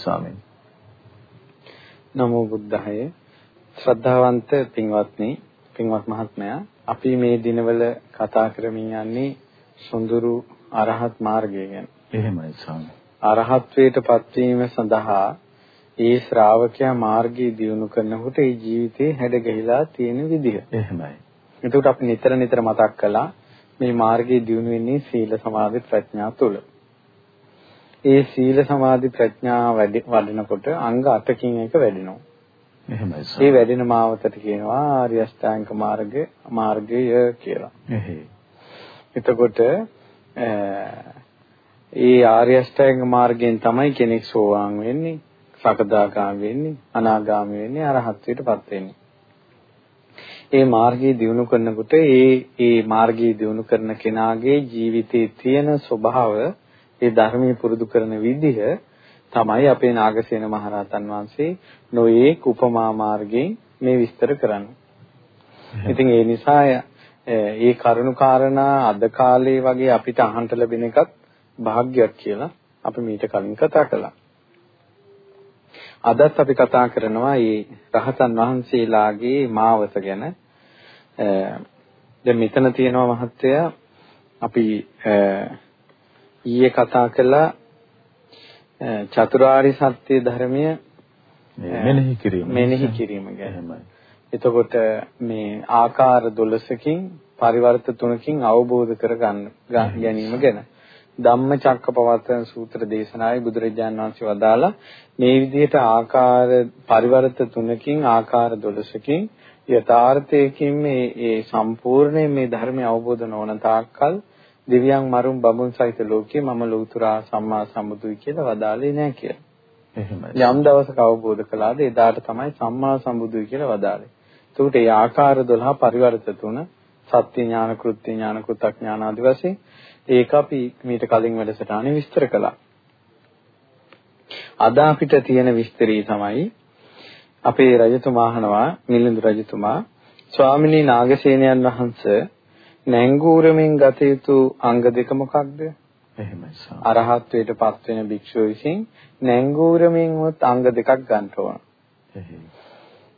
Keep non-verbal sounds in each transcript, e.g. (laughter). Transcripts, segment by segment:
ස්වාමීන්. නමෝ බුද්ධාය. ශ්‍රද්ධාවන්ත පින්වත්නි, පින්වත් මහත්මයා, අපි මේ දිනවල කතා කරමින් යන්නේ සොඳුරු අරහත් මාර්ගය ගැන. එහෙමයි ස්වාමී. අරහත්වයට පත්වීම සඳහා ඒ ශ්‍රාවකයා මාර්ගය දියුණු කරනකොට ඒ ජීවිතේ හැඩ ගැහිලා තියෙන විදිහ. එහෙමයි. එතකොට අපි නිතර නිතර මතක් කළා මේ මාර්ගයේ දියුණු වෙන්නේ සීල සමාධි ප්‍රඥා තුල. ඒ සීල සමාධි ප්‍රඥා වඩනකොට අංග 8කින් එක වැඩෙනවා. එහෙමයි. ඒ වැඩෙන මාවතට කියනවා ආර්ය අෂ්ටාංග මාර්ග මාර්ගය කියලා. එහෙයි. එතකොට ඒ ආර්ය අෂ්ටාංග මාර්ගයෙන් තමයි කෙනෙක් සෝවාන් වෙන්නේ, සකදාගාමී වෙන්නේ, අනාගාමී වෙන්නේ, අරහත්ත්වයටපත් වෙන්නේ. ඒ මාර්ගය දියුණු කරනකොට ඒ ඒ මාර්ගය දියුණු කරන කෙනාගේ ජීවිතයේ තියෙන ස්වභාව ඒ ධර්මයේ පුරුදු කරන විදිහ තමයි අපේ නාගසේන මහරහතන් වහන්සේ නොයේ උපමා මාර්ගයෙන් මේ විස්තර කරන්නේ. ඉතින් ඒ නිසා ඒ කරුණු කාරණා අද කාලේ වගේ අපිට අහන්න ලැබෙන එකත් භාග්යක් කියලා අපි මීට කලින් කතා කළා. අදත් අපි කතා කරනවා මේ රහතන් වහන්සේලාගේ මාවත ගැන. දැන් මෙතන තියෙනවා මහත්තයා අපි ඊයේ කතා කළා චතුරාරි සත්‍ය ධර්මය මෙනෙහි කිරීම මෙනෙහි කිරීම ගැන. එතකොට මේ ආකාර 12කින් පරිවර්ත තුනකින් අවබෝධ කරගන්න ගැනීම ගැන. ධම්මචක්කපවත්තන සූත්‍ර දේශනාවේ බුදුරජාණන් වහන්සේ වදාලා මේ විදිහට ආකාර පරිවර්ත තුනකින් ආකාර 12කින් යථාර්ථයකින් මේ ඒ සම්පූර්ණයෙන් මේ ධර්මය අවබෝධ නොවන තාක්කල් දෙවියන් මරුන් බඹුන් සහිත ලෝකයේ මම ලෞතුරා සම්මා සම්බුදුයි කියලා වදාළේ නැහැ කියලා. එහෙමයි. යම් දවසක අවබෝධ කළාද එදාට තමයි සම්මා සම්බුදුයි කියලා වදාළේ. එතකොට මේ ආකාර 12 පරිවර්ත තුන සත්‍ය ඥාන කෘත්‍ය ඥාන කෘතඥාන ආදි වශයෙන් ඒක අපි මීට කලින් වැඩසටහනේ විස්තර කළා. අද අපිට තියෙන විස්තරي තමයි අපේ රජතුමා අහනවා මිලිඳු රජතුමා ස්වාමිනී නාගසේනයන් වහන්සේ නැංගූරමින් ගත යුතු අංග දෙක මොකක්ද? එහෙමයි සර්. අරහත්ත්වයට පත් වෙන භික්ෂුව විසින් නැංගූරමින් උත් අංග දෙකක් ගන්න ඕන.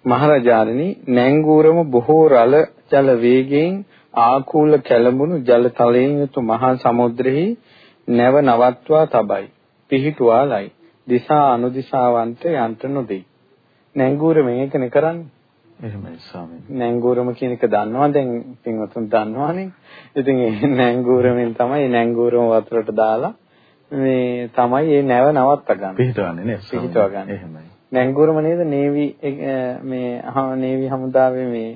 මහරජාණනි නැංගූරම බොහෝ රළ ජල වේගයෙන් ආකූල කැළඹුණු ජල තලයෙන් යුතු මහා සමුද්‍රෙහි නැව නවත්වා තබයි. පිහිටුවාලයි. දිසා අනුදිසාවන්ට යන්ට නොදෙයි. නැංගූරම මේකනේ කරන්නේ. එහෙමයි ස්වාමීනි. නැංගූරම කියන එක දන්නවා දැන් පින්වතුන් දන්නවනේ. ඉතින් ඒ නැංගූරමෙන් තමයි නැංගූරම වතුරට දාලා මේ තමයි මේ නැව නවත්ත ගන්න. පිහිටවන්නේ නේද? පිහිටව ගන්න. එහෙමයි. නැංගූරම නේද නේවි මේ නේවි හමුදාවේ මේ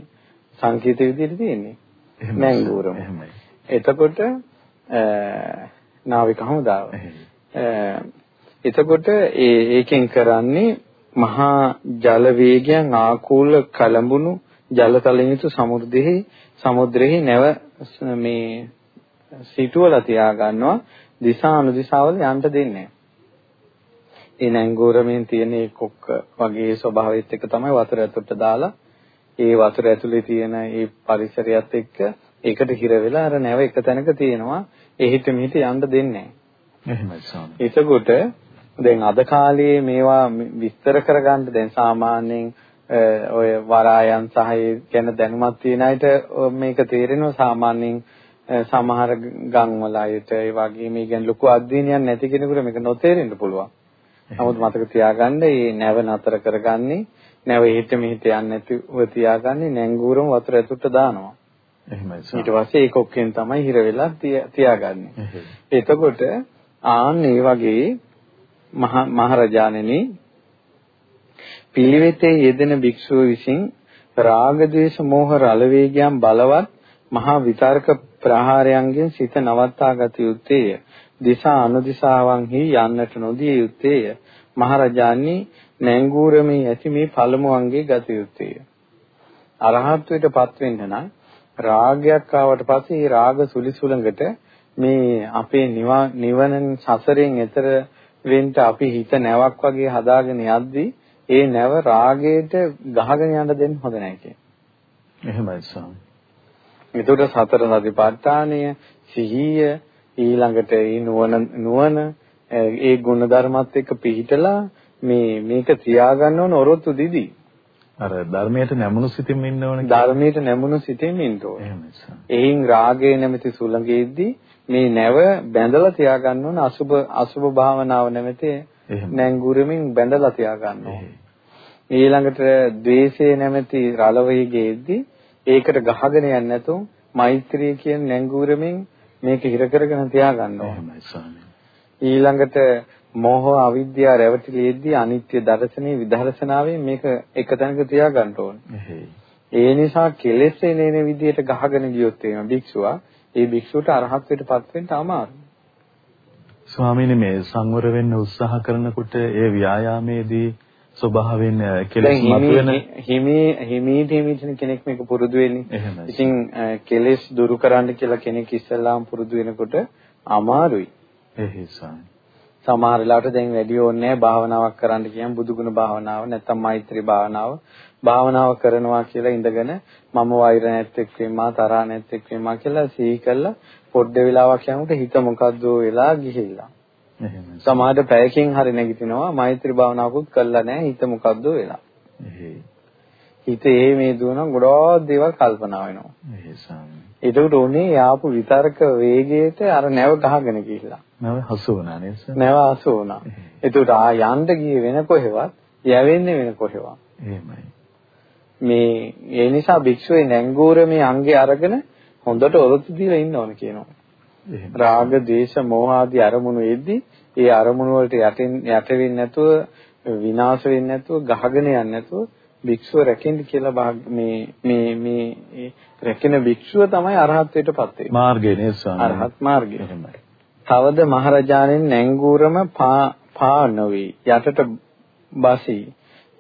සංකේත විදිහට තියෙන්නේ. නැංගූරම. එහෙමයි. එතකොට නාවික හමුදාව. එතකොට ඒකෙන් කරන්නේ මහා ජල වේගයන් ආකූල කලඹුණු ජලතලෙන් යුතු සමුද්‍රෙහි සමුද්‍රෙහි නැව මේ සිටුවලා තියා ගන්නවා දිශා අනුදිශාවල යන්න දෙන්නේ ඒ නැංගෝරමෙන් තියෙන කොක්ක වගේ ස්වභාවයත් එක්ක තමයි වතුර ඇතුළට දාලා ඒ වතුර ඇතුලේ තියෙන ඒ පරිසරයත් එක්ක ඒකට හිර වෙලා අර නැව එක තැනක තියෙනවා එහිට මෙහිට යන්න දෙන්නේ නැහැ. එහෙමයි ස්වාමී. එතකොට දැන් අද කාලේ මේවා විස්තර කරගන්න දැන් සාමාන්‍යයෙන් ඔය වරායන් සහ ගැන දැනුමක් තියෙන අයට මේක තේරෙනවා සාමාන්‍යයෙන් සමහර ගම් වල අයට ඒ වගේ මේ ගැන ලොකු අධ්‍යයනයක් නැති කෙනෙකුට මේක නොතේරෙන්න පුළුවන්. නමුත් මතක තියාගන්න මේ නැව නතර කරගන්නේ නැව හිට මෙහිට යන්නේ නැතිව තියාගන්නේ නැංගුරම වතුර ඇතුළට දානවා. එහෙමයි. ඊට පස්සේ ඒක ඔක්කෙන් තමයි හිර වෙලා තියාගන්නේ. එතකොට ආන් මේ වගේ මහරජාණෙනි පිළිවෙතේ යෙදෙන භික්ෂුව විසින් රාග ద్వේෂ මෝහ රල වේගයන් බලවත් මහා විතර්ක ප්‍රහාරයන්ගෙන් සිත නවත්තා ගත යුත්තේය. දිසා අනුදිසාවන්හි යන්නට නොදිය යුත්තේය. මහරජාණනි නැංගූරමේ ඇති මේ පළමු අංගේ ගත යුත්තේය. අරහත්ත්වයට පත් වෙන්න නම් රාගයක් ආවට පස්සේ රාග සුලිසුලඟට මේ අපේ නිවන සසරෙන් එතර වෙන්න අපි හිත නැවක් වගේ හදාගෙන යද්දී ඒ නැව රාගයට ගහගෙන යන්න දෙන්න හොඳ නැහැ කියන්නේ. එහෙමයි ස්වාමී. එතකොට සතර සතිපට්ඨානය, සිහිය, ඊළඟට ඒ නුවණ නුවණ ඒ ගුණ ධර්මات එක්ක පිහිටලා මේ මේක තියාගන්න ඕන ඔරොත්තු දිදී. අර ධර්මයට නැමුණු සිතින් ඉන්න ඕන ධර්මයට නැමුණු සිතින් ඉන්න ඕන. එහෙමයි. එයින් රාගය නැමැති සුළඟේදී මේ නැව බැඳලා තියාගන්න ඕන අසුබ අසුබ භාවනාව නැමැති නැංගුරමින් බැඳලා තියාගන්න ඕන. ඊළඟට ද්වේෂය නැමැති රළවේගයේදී ඒකට ගහගෙන යන්නේ නැතුව මෛත්‍රිය කියන නැංගුරමින් මේක හිර කරගෙන තියාගන්න ඕන. එහෙමයි ස්වාමී. ඊළඟට මෝහ අවිද්‍යාව රැවටිලිෙද්දී අනිත්‍ය දර්ශනේ විදර්ශනාවෙන් මේක එක තැනක තියාගන්න ඕන. ඒ නිසා කෙලෙස් එනේන විදියට ගහගෙන ගියොත් එහෙම භික්ෂුවා ඒ භික්ෂුවට අරහත්ත්වයටපත් වෙන්න අමාරුයි. ස්වාමීනි මේ සංවර වෙන්න උත්සාහ කරනකොට ඒ ව්‍යායාමයේදී ස්වභාවයෙන් කෙලෙස් මතුවෙන හිමී හිමීට හිමීට කෙනෙක් මේක පුරුදු වෙන්නේ. ඉතින් කෙලෙස් දුරු කරන්න කියලා කෙනෙක් ඉස්සල්ලාම පුරුදු වෙනකොට අමාරුයි. එහෙසයි. සමහර වෙලාවට දැන් වැඩි ඕනේ භාවනාවක් කරන්න කියන බුදුගුණ භාවනාව නැත්නම් මෛත්‍රී භාවනාව භාවනාව කරනවා කියලා ඉඳගෙන මම වෛර නැත්තෙක් වෙමා තරහ නැත්තෙක් වෙමා කියලා සිහි කළා පොඩ්ඩ වෙලාවක් යනකොට හිත මොකද්ද වෙලා ගිහිල්ලා එහෙමයි සමහර පැයකින් හරි නැගිටිනවා මෛත්‍රී භාවනාවකුත් කළා නැහැ හිත මොකද්ද වෙලා හිතේ මේ දුවන ගොඩාක් දේවල් කල්පනා වෙනවා එහෙසම් එතකොට උනේ යාපු විතරක වේගයට අර නැව ගහගෙන ගිහිල්ලා. නැව හසු වුණා නේද? නැව හසු වුණා. එතකොට ආ යන්න ගියේ වෙන කොහෙවත් යවෙන්නේ වෙන කොහෙවත්. එහෙමයි. මේ ඒ නිසා භික්ෂුවේ නැංගූර මේ අංගේ අරගෙන හොඳට ඔරොත්තු දීලා ඉන්න ඕන කියනවා. රාග, දේශ, මෝහ ආදී අරමුණු එද්දී ඒ අරමුණු වලට යටින් යට වෙන්නේ නැතුව විනාශ වෙන්නේ නැතුව ගහගෙන යන්නේ නැතුව භික්ෂුව රැකෙන්න කියලා මේ මේ මේ රැකෙන භික්ෂුව තමයි අරහත්ත්වයටපත් වෙන්නේ. මාර්ගය නේද ස්වාමී? අරහත් මාර්ගය. එහෙමයි. තවද මහරජාණන් නැංගූරම පා නොවේ යටට බසී.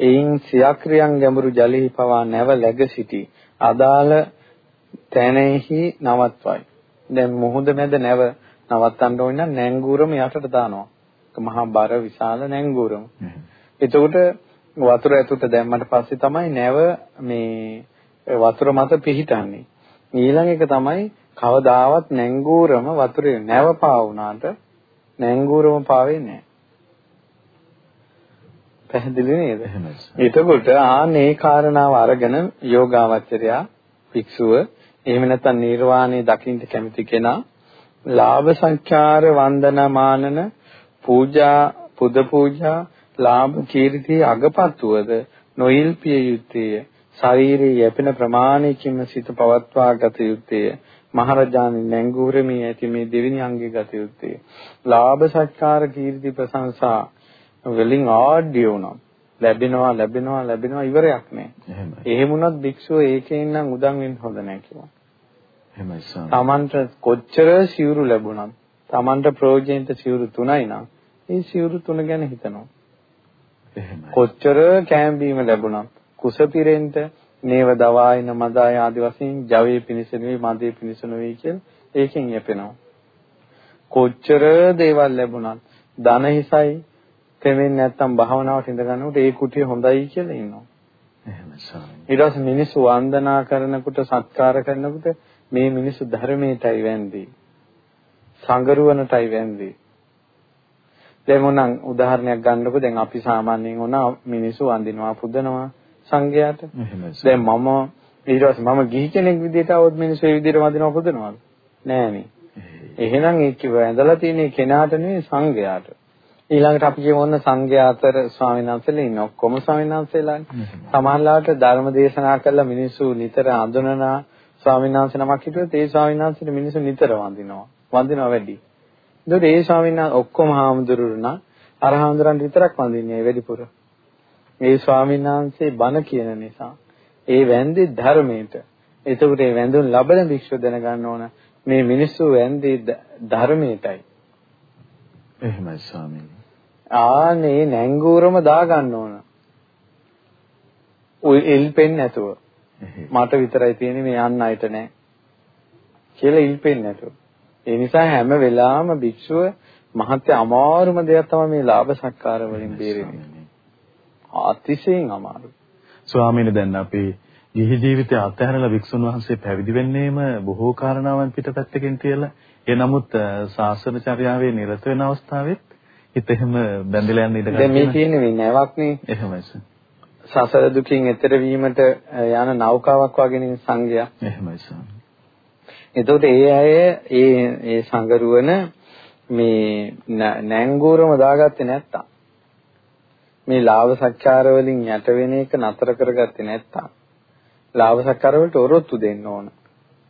එයින් සියක්‍රියන් ගැඹුරු ජලෙහි පවා නැව läග සිටි. අදාළ තැනෙහි නවත්වයි. දැන් මුහුද මැද නැව නවත්තන්න ඕන නම් නැංගූරම යටට දානවා. මහා බර විශාල නැංගූරම. එතකොට වතුර ඇතුළට දැම්මට පස්සේ තමයි නැව මේ වතුර මත පිහිටන්නේ. ඊළඟ එක තමයි කවදාවත් නැංගූරම වතුරේ නැව පා වුණාට නැංගූරම පාවෙන්නේ නැහැ. පැහැදිලි නේද? එතකොට ආනේ කාරණාව අරගෙන යෝගාවචරයා භික්ෂුව එහෙම නැත්නම් නිර්වාණය දකින්න කැමති කෙනා ලාභ සංචාර වන්දනමානන පූජා පුද පූජා ලාභ කීර්තිය අගපත්වද නොයිල්පිය යුත්තේය. ශරීරයේ යැපෙන ප්‍රමාණයකින්ම සිත පවත්වා ගත යුත්තේය. මහරජාණන් නැංගුරමී ඇති මේ දෙවෙනි අංගයේ ගත යුත්තේ. ලාභ සත්කාර කීර්ති ප්‍රශංසා වලින් ආඩ්‍ය වුණා. ලැබෙනවා ලැබෙනවා ලැබෙනවා ඉවරයක් නෑ. එහෙමයි. එහෙම වුණත් භික්ෂුව ඒකෙන් නම් උදන් වෙන්න හොඳ නෑ කිව්වා. එහෙමයි සාම. Tamanට කොච්චර සිවුරු ලැබුණත් Tamanට ප්‍රයෝජනිත සිවුරු තුනයි නම් ඒ සිවුරු තුන ගැන හිතනවා. කොච්චර කෑම බීම ලැබුණත් කුස පිරෙන්ට නේව දවායින මදාය ආදි වශයෙන් ජවයේ පිනිස නෙවෙයි මදේ පිනිස නෙවෙයි කියලා ඒකෙන් යැපෙනවා. කොච්චර දේවල් ලැබුණත් ධන හිසයි තෙමෙන්නේ නැත්තම් භාවනාවට ඉඳ ගන්නකොට ඒ කුටිය හොඳයි කියලා ඉන්නවා. එහෙමයි ස්වාමී. ඊට පස්සේ මිනිස්සු වන්දනා කරනකොට සත්කාර කරනකොට මේ මිනිස්සු ධර්මයටයි වැන්දී. සංගරුවනටයි වැන්දී. දැන් මොනං උදාහරණයක් ගන්නකො දැන් අපි සාමාන්‍යයෙන් ඕන මිනිස්සු වඳිනවා පුදනවා සංඝයාට. දැන් මම ඊට පස්සේ මම ගිහි කෙනෙක් විදිහට આવොත් මිනිස්සු ඒ විදිහට වඳිනවා පුදනවාද? නෑනේ. එහෙනම් ඒ කිව්ව ඇඳලා තියෙන කෙනාට නෙවෙයි සංඝයාට. ඊළඟට අපි කියමු ඔන්න සංඝයා අතර ස්වාමීන් වහන්සේලා ඉන්න ඔක්කොම ස්වාමීන් වහන්සේලානේ. සමහරලාට ධර්ම දේශනා කළා මිනිස්සු නිතර අඳුනනා ස්වාමීන් වහන්සේ නමක් හිටියොත් ඒ ස්වාමීන් වහන්සේට මිනිස්සු නිතර වඳිනවා. වඳිනවා වැඩි. එතකොට ඒ ස්වාමීන් වහන්සේ ඔක්කොම හාමුදුරුවෝ අර හාමුදුරන් විතරක් වඳින්නේ වැඩිපුර. ඒ ස්වාමීන් වහන්සේ බණ කියන නිසා ඒ වැන්දේ ධර්මයට. එතකොට ඒ වැඳුම් ලබන භික්ෂුව දැනගන්න ඕන මේ මිනිස්සු වැන්දේ ධර්මයටයි. එහෙමයි ස්වාමීනි. ආනේ නැංගුරම දාගන්න ඕන. ඔය එල්පෙන් නැතුව. මට විතරයි තියෙන්නේ මේ අන් අයට නෑ. කියලා ඉල්පෙන්නේ නැතුව. ඒ නිසා හැම වෙලාවෙම භික්ෂුව මහත්ය අමාරුම දෙයක් තමයි මේ ලාභ සත්කාර වලින් බේරෙන්නේ. අතිශයින් අමාරු. ස්වාමීනි දැන් අපි ගිහි ජීවිතය අත්හැරලා වික්ෂුන් වහන්සේ පැවිදි වෙන්නේම බොහෝ කාරණාවන් පිටපැත්තකින් තියලා ඒ නමුත් ශාසන චර්යාවේ නිරත වෙන අවස්ථාවෙත් හිත එහෙම බැඳිලා යන්න ඉඩ ගන්න. දැන් මේ තියෙන්නේ මේ නැවක් නේ. එහෙමයි සර්. සසර දුකින් එතර වීමට යන නෞකාවක් වගේ නේ සංගය. එහෙමයි සර්. එතකොට ඒ අය ඒ ඒ සංගරුවන මේ නැංගුරම දාගත්තේ නැත්තම් මේ ලාභ සත්කාර වලින් යට වෙන එක නතර කරගත්තේ නැත්තම් ලාභ සත්කාර වලට ඔරොත්තු දෙන්න ඕන.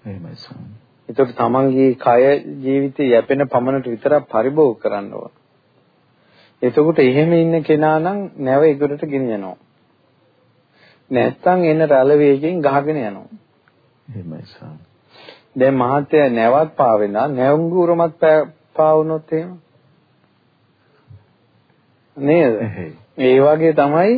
එහෙමයි සර්. ඒකට තමන්ගේ කය ජීවිතේ යැපෙන පමණට විතරක් පරිභෝග කරන්න ඕන. එතකොට එහෙම ඉන්න කෙනා නම් නැව ඉදිරියට ගෙනියනවා. නැත්තම් එන රැළ වේගයෙන් ගහගෙන යනවා. එහෙමයි සර්. දැන් මහත්ය නැවත් පාවෙනා නැවුඟුරමත් පාවුනොත් එහෙම නේද? ඒ වගේ තමයි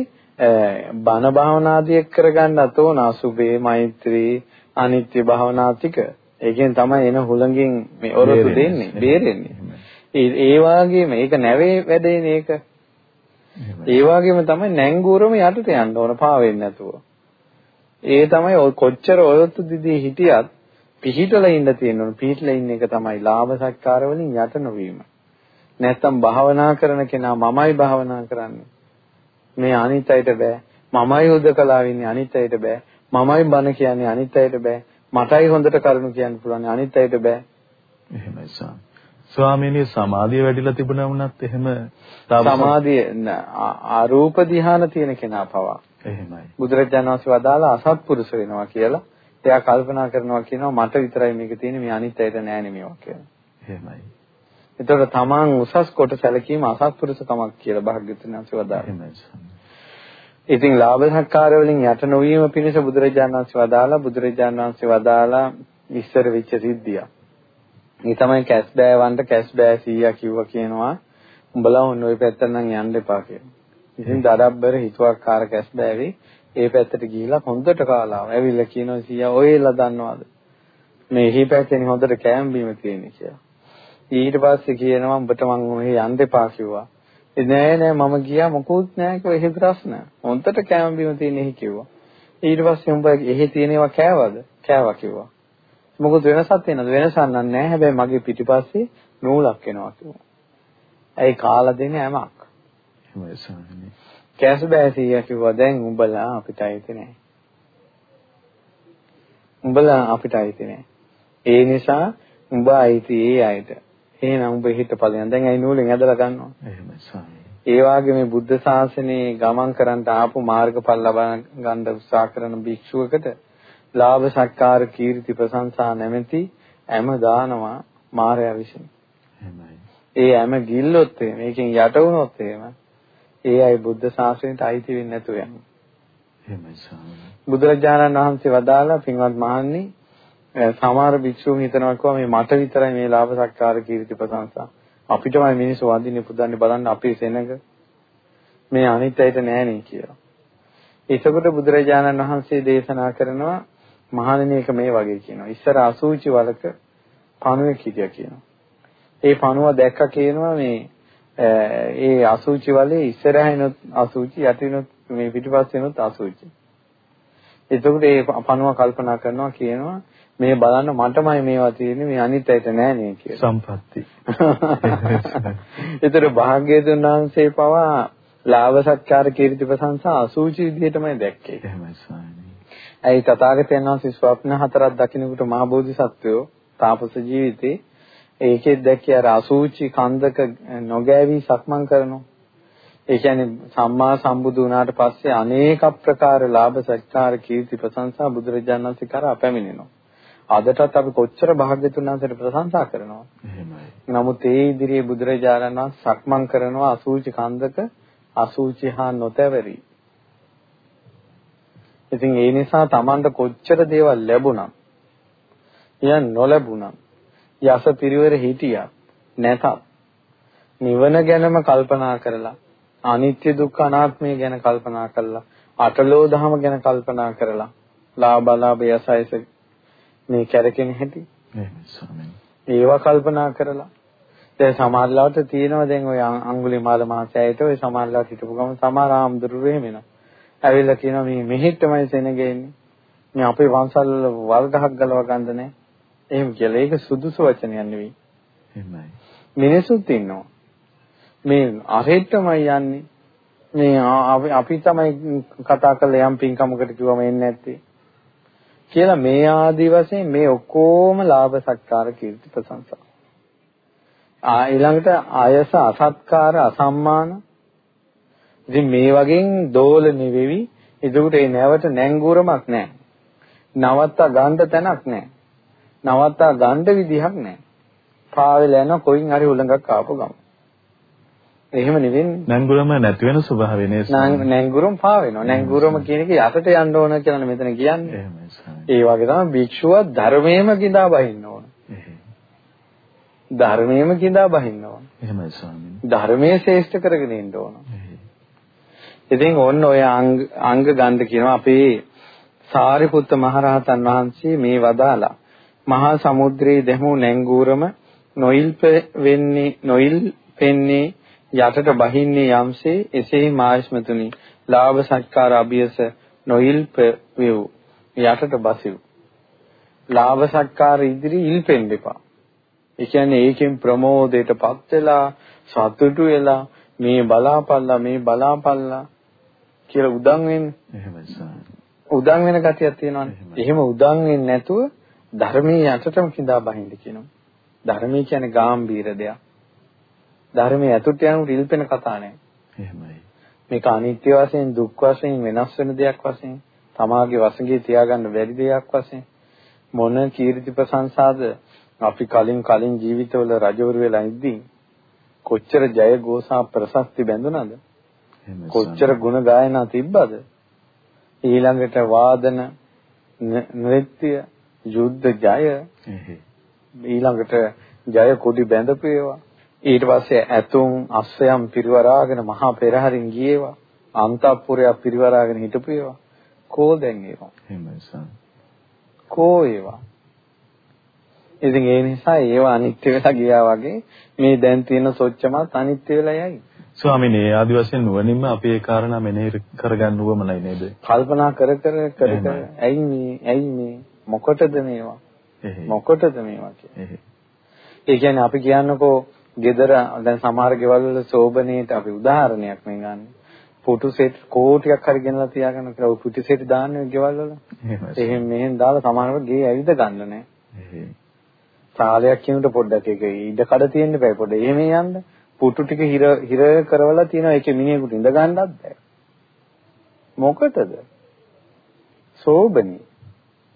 බණ භාවනාදී කරගන්නත් ඕන අසුබේ මෛත්‍රී අනිත්‍ය භාවනා ටික. ඒකෙන් තමයි එන හුලඟින් මේ ඔරොත්තු දෙන්නේ, බේරෙන්නේ. ඒ වගේම ඒක නැවේ වැඩේනේ ඒක. ඒ වගේම තමයි නැංගුරම යටට යන්න ඕන පාවෙන්නේ නැතුව. ඒ තමයි කොච්චර ඔයොත්තු දිදී හිටියත් පිහිටලා ඉන්න තියෙන ඕන. පිහිටලා ඉන්න එක තමයි ලාභ සත්කාර වලින් යට නොවීම. නැත්තම් භාවනා කරන කෙනා මමයි භාවනා කරන්නේ. මේ අනිත් අයට බෑ. මමයි හුදකලා වෙන්නේ අනිත් අයට බෑ. මමයි බන කියන්නේ අනිත් අයට බෑ. මටයි හොඳට කරුණු කියන්න පුළුවන් අනිත් අයට බෑ. එහෙමයි සාම. ස්වාමීනි සමාධිය වැඩිලා තිබුණා වුණත් එහෙම සමාධිය අරූප ධ්‍යාන තියෙන කෙනා පවා එහෙමයි. බුදුරජාණන් වහන්සේ වදාලා අසත්පුරුෂ වෙනවා කියලා. එයා කල්පනා කරනවා කියනවා මට විතරයි මේක තියෙන්නේ මේ අනිත් අයට නෑනේ මේවා කියලා. එහෙමයි. එතකොට තමන් උසස් කොට සැලකීම අසත්පුරුෂකමක් කියලා භාග්‍යවතුන් වහන්සේ වදාළා. ඉතින් ලාභ සත්කාර වලින් යට නොවීම පිණිස බුදුරජාණන් වහන්සේ වදාලා බුදුරජාණන් වහන්සේ වදාලා විස්තර වෙච්ච සිද්ධිය. මේ තමයි කැස් බෑවන්ට කැස් බෑ 100 කිව්වා කියනවා. උඹලා ඔන්න ඔය පැත්තට නම් යන්න එපා කියලා. ඉතින් දඩබ්බර හිතුවක්කාර කැස් බෑවි ඒ පැත්තට ගිහිලා හොඳට කාලා ඇවිල්ලා කියනවා 100 ඔයලා දන්නවද? මේ එහි පැත්තේ හොඳට කෑම බීම තියෙන්නේ කියලා. ඊට පස්සේ කියනවා උඹට මං ඔහෙ යන්න එපා කිව්වා. නෑ නෑ මම ගියා මොකුත් නෑ කිව්වා එහෙ ප්‍රශ්න. හොන්දට කැම බීම තියෙන එහෙ කිව්වා. ඊට පස්සේ උඹ එහෙ තියෙන ඒවා කෑවද? කෑවා කිව්වා. මොකද වෙනසක් තියෙනවද? වෙනසක් නෑ හැබැයි මගේ පිටිපස්සේ නූලක් එනවා කිව්වා. ඇයි කාලා දෙන්නේ ඇමක්? එහෙමයි ස්වාමීනි. කැස් බෑසියා කිව්වා දැන් උඹලා අපිට අයිති නෑ. උඹලා අපිට අයිති නෑ. ඒ නිසා උඹ අයිති ඒ අයට. එහෙනම් උඹ හිතපලයන්. දැන් ඇයි නූලෙන් ඇදලා ගන්නවා? එහෙමයි ස්වාමී. ඒ වගේ මේ බුද්ධ ශාසනයේ ගමන් කරන්ට ආපු මාර්ගඵල ලබා ගන්න උත්සාහ කරන භික්ෂුවකට ලාභ සත්කාර කීර්ති ප්‍රශංසා නැමැති හැම දානවා මායя විසින්. එහෙමයි. ඒ හැම ගිල්ලොත් මේකෙන් යට වුණොත් එහෙම ඒ අය බුද්ධ ශාසනයට අයිති වෙන්නේ නැතුව යනවා. බුදුරජාණන් වහන්සේ වදාලා පින්වත් මහන්නේ සමහර භික්ෂුන් හිතනවා කිව්වා මේ මට විතරයි මේ ලාභ සත්කාර කීර්ති ප්‍රශංසා. අපිටමයි මිනිස්සු වඳින්නේ පුදන්නේ බලන්න අපේ සෙනඟ. මේ අනිත් අයට නෑනේ කියලා. ඒසකොට බුදුරජාණන් වහන්සේ දේශනා කරනවා මහණෙනි එක මේ වගේ කියනවා. ඉස්සර අසූචි වලක පණුවෙක් හිටියා කියනවා. ඒ පණුව දැක්ක කියනවා මේ ඒ අසූචි වලේ ඉස්සරහිනුත් අසූචි යටිනුත් මේ පිටිපස්සෙනුත් අසූචි. එතකොට ඒ පණුව කල්පනා කරනවා කියනවා මේ බලන්න මටමයි මේවා තියෙන්නේ මේ අනිත් අයට නෑ නේ කියලා. සම්පatti. (laughs) ඒතර භාග්‍යතුන් වහන්සේ පවා ලාභ සත්කාර කීර්ති ප්‍රශංසා අසූචි විදිහටමයි දැක්කේ. එහෙමයි ස්වාමී. ඇයි තථාගතයන් වහන්සේ ස්වප්න හතරක් දකින්නකොට මහ බෝධිසත්වයෝ තාපස ජීවිතේ ඒකෙත් දැක්කේ අර අසූචි කන්දක නොගෑවි සක්මන් කරනවා. ඒ කියන්නේ සම්මා සම්බුදු වුණාට පස්සේ අනේක ප්‍රකාර ලාභ සත්කාර කීර්ති ප්‍රශංසා බුදුරජාණන් වහන්සේ කරා පැමිණෙනවා. අදටත් අපි කොච්චර භාග්‍යතුන් වහන්සේට ප්‍රශංසා කරනවා. එහෙමයි. නමුත් ඒ ඉදිරියේ බුදුරජාණන් වහන්සේ සක්මන් කරනවා අසූචි කන්දක අසූචි හා නොතැවරි. ඉතින් ඒ නිසා Tamanට කොච්චර දේවල් ලැබුණා. යන් නොලැබුණා. යස පිරිවර හිටියා. නැතත් නිවන ගැනම කල්පනා කරලා අනිත්‍ය දුක්ඛ අනාත්මය ගැන කල්පනා කරලා අටලෝ දහම ගැන කල්පනා කරලා ලාභ ලාභ යසයිස මේ කැරකෙන හැටි. ඒවා කල්පනා කරලා දැන් සමහරලාට තියෙනවා දැන් ඔය අඟුලිමාල මහත්තයාට ඔය සමහරලාට හිටපු ගමන් සමහර ආම්දුරු එහෙමනවා. ඇවිල්ලා කියනවා මේ මෙහෙට්ටමයි සෙනගෙ ඉන්නේ. මේ අපේ වංශල් වල් ගහක් ගලව ගන්න නැහැ. එහෙම කියලා. ඒක සුදුසු වචනයක් නෙවෙයි. එහෙමයි. මිනිසුත් ඉන්නවා. මේ අරහෙට්ටමයි යන්නේ. මේ අපි තමයි කතා කරලා යම් පින්කමකට කිව්වම එන්නේ නැත්තේ. කියලා මේ ආදි වශයෙන් මේ ඔක්කොම ලාභ සත්කාර කීර්ති ප්‍රශංසා. ආ ඊළඟට ආයස අසත්කාර අසම්මාන ඉතින් මේ වගේ දෝල නෙවෙවි එතකොට ඒ නැවට නැංගුරමක් නැහැ. නවත්තා ගන්න තැනක් නැහැ. නවත්තා ගන්න විදිහක් නැහැ. පාවෙලා යන කොයින් හරි උලඟක් ආපු ගම. එහෙම නෙවෙන්නේ. නැංගුරම නැති වෙන ස්වභාවය නේද? නැංගුරම පා වෙනවා. නැංගුරම කියන එක යටට යන්න ඕන කියලා මෙතන කියන්නේ. ඒ වගේ තමයි භික්ෂුව ධර්මයේම කිඳා බහින්න ඕන. ධර්මයේම කිඳා බහින්න ඕන. එහෙමයි ස්වාමීනි. ධර්මයේ ශ්‍රේෂ්ඨ කරගෙන ඉන්න ඕන. ඉතින් ඔන්න ඔය අංග ගන්ධ කියනවා අපේ සාරිපුත්ත මහරහතන් වහන්සේ මේ වදාලා. මහා සමුද්‍රයේ දැමූ නැංගුරම නොයිල් වෙන්නේ නොයිල් පෙන්නේ යටට බහින්නේ යම්සේ එසේ මායස්මතුනි. ලාභ සත්කාර අභියස නොයිල් වේව් යටට බසිව්. ලාභ සත්කාර ඉදිරි ඉල්පෙන්න එපා. ඒ කියන්නේ ඒකෙන් ප්‍රමෝදයටපත් වෙලා සතුටු වෙලා මේ බලාපල්ලා මේ බලාපල්ලා කියලා උදන් වෙන්නේ. එහෙමයි උදන් වෙන ගතියක් තියෙනවානේ. එහෙම. උදන් වෙන්නේ නැතුව ධර්මයේ යටටම කිඳා බහින්න කියනවා. ධර්මයේ කියන්නේ ගාම්භීර දෙයක්. ධර්මයේ ඇතුළට යනකොට ඉල්පෙන කතා නෑ. එහෙමයි. මේක අනිත්‍ය වශයෙන් දුක් වශයෙන් වෙනස් වෙන දෙයක් වශයෙන් තමාගේ වසඟේ තියාගන්න බැරි දෙයක් වශයෙන්. මොන කීර්ති ප්‍රශංසාද අපි කලින් කලින් ජීවිතවල රජවරු වෙලා ඉද්දී කොච්චර ජය ගෝසා ප්‍රශස්ති බැඳුනද කොච්චර ගුණ ගායනා තිබ්බද? ඊළඟට වාදන නෘත්‍ය යුද්ධ ජය. ඊළඟට ජය කුඩි බැඳපු ඒවා. ඊට පස්සේ ඇතුම් අස්සයන් පිරිවරාගෙන මහා පෙරහරින් ගියේවා. අන්තපුරයක් පිරිවරාගෙන හිටපු ඒවා. කෝ දැන් ඒවා? එහෙමයි කෝ ඒවා? ඉතින් ඒ නිසා ඒවා අනිත්‍ය වෙලා ගියා වගේ මේ දැන් තියෙන සොච්චමත් අනිත්‍ය වෙලා යයි ස්වාමිනේ ආදි වශයෙන් නුවණින්ම අපි ඒ කාරණා මෙනෙහි කරගන්න උවමනයි නේද කල්පනා කර කර කර කර ඇයි මේ ඇයි මේ මොකටද මේවා මොකටද මේවා කියන්නේ? ඒ කියන්නේ අපි කියන්නකෝ gedara දැන් සමහර ගෙවල් වල සෝබනේට අපි උදාහරණයක් මේ ගන්න. පුටු සෙට් කෝටියක් හරි ගෙනලා තියාගන්න කියලා පුටු සෙට් දාන්නේ ගෙවල් වල. එහෙම මෙහෙන් දාලා සමහරව ගේ ඇවිද ගන්න නෑ. සාලයක් කියනකොට පොඩ්ඩක් ඒක ඉඩ කඩ තියෙන්න බෑ පොඩ්ඩ. එහෙම යන්න පුටු ටික හිර හිර කරවලා තියෙනවා ඒකේ මිනිහෙකුට ඉඳ ගන්නත් බෑ. මොකටද? සෝබනේ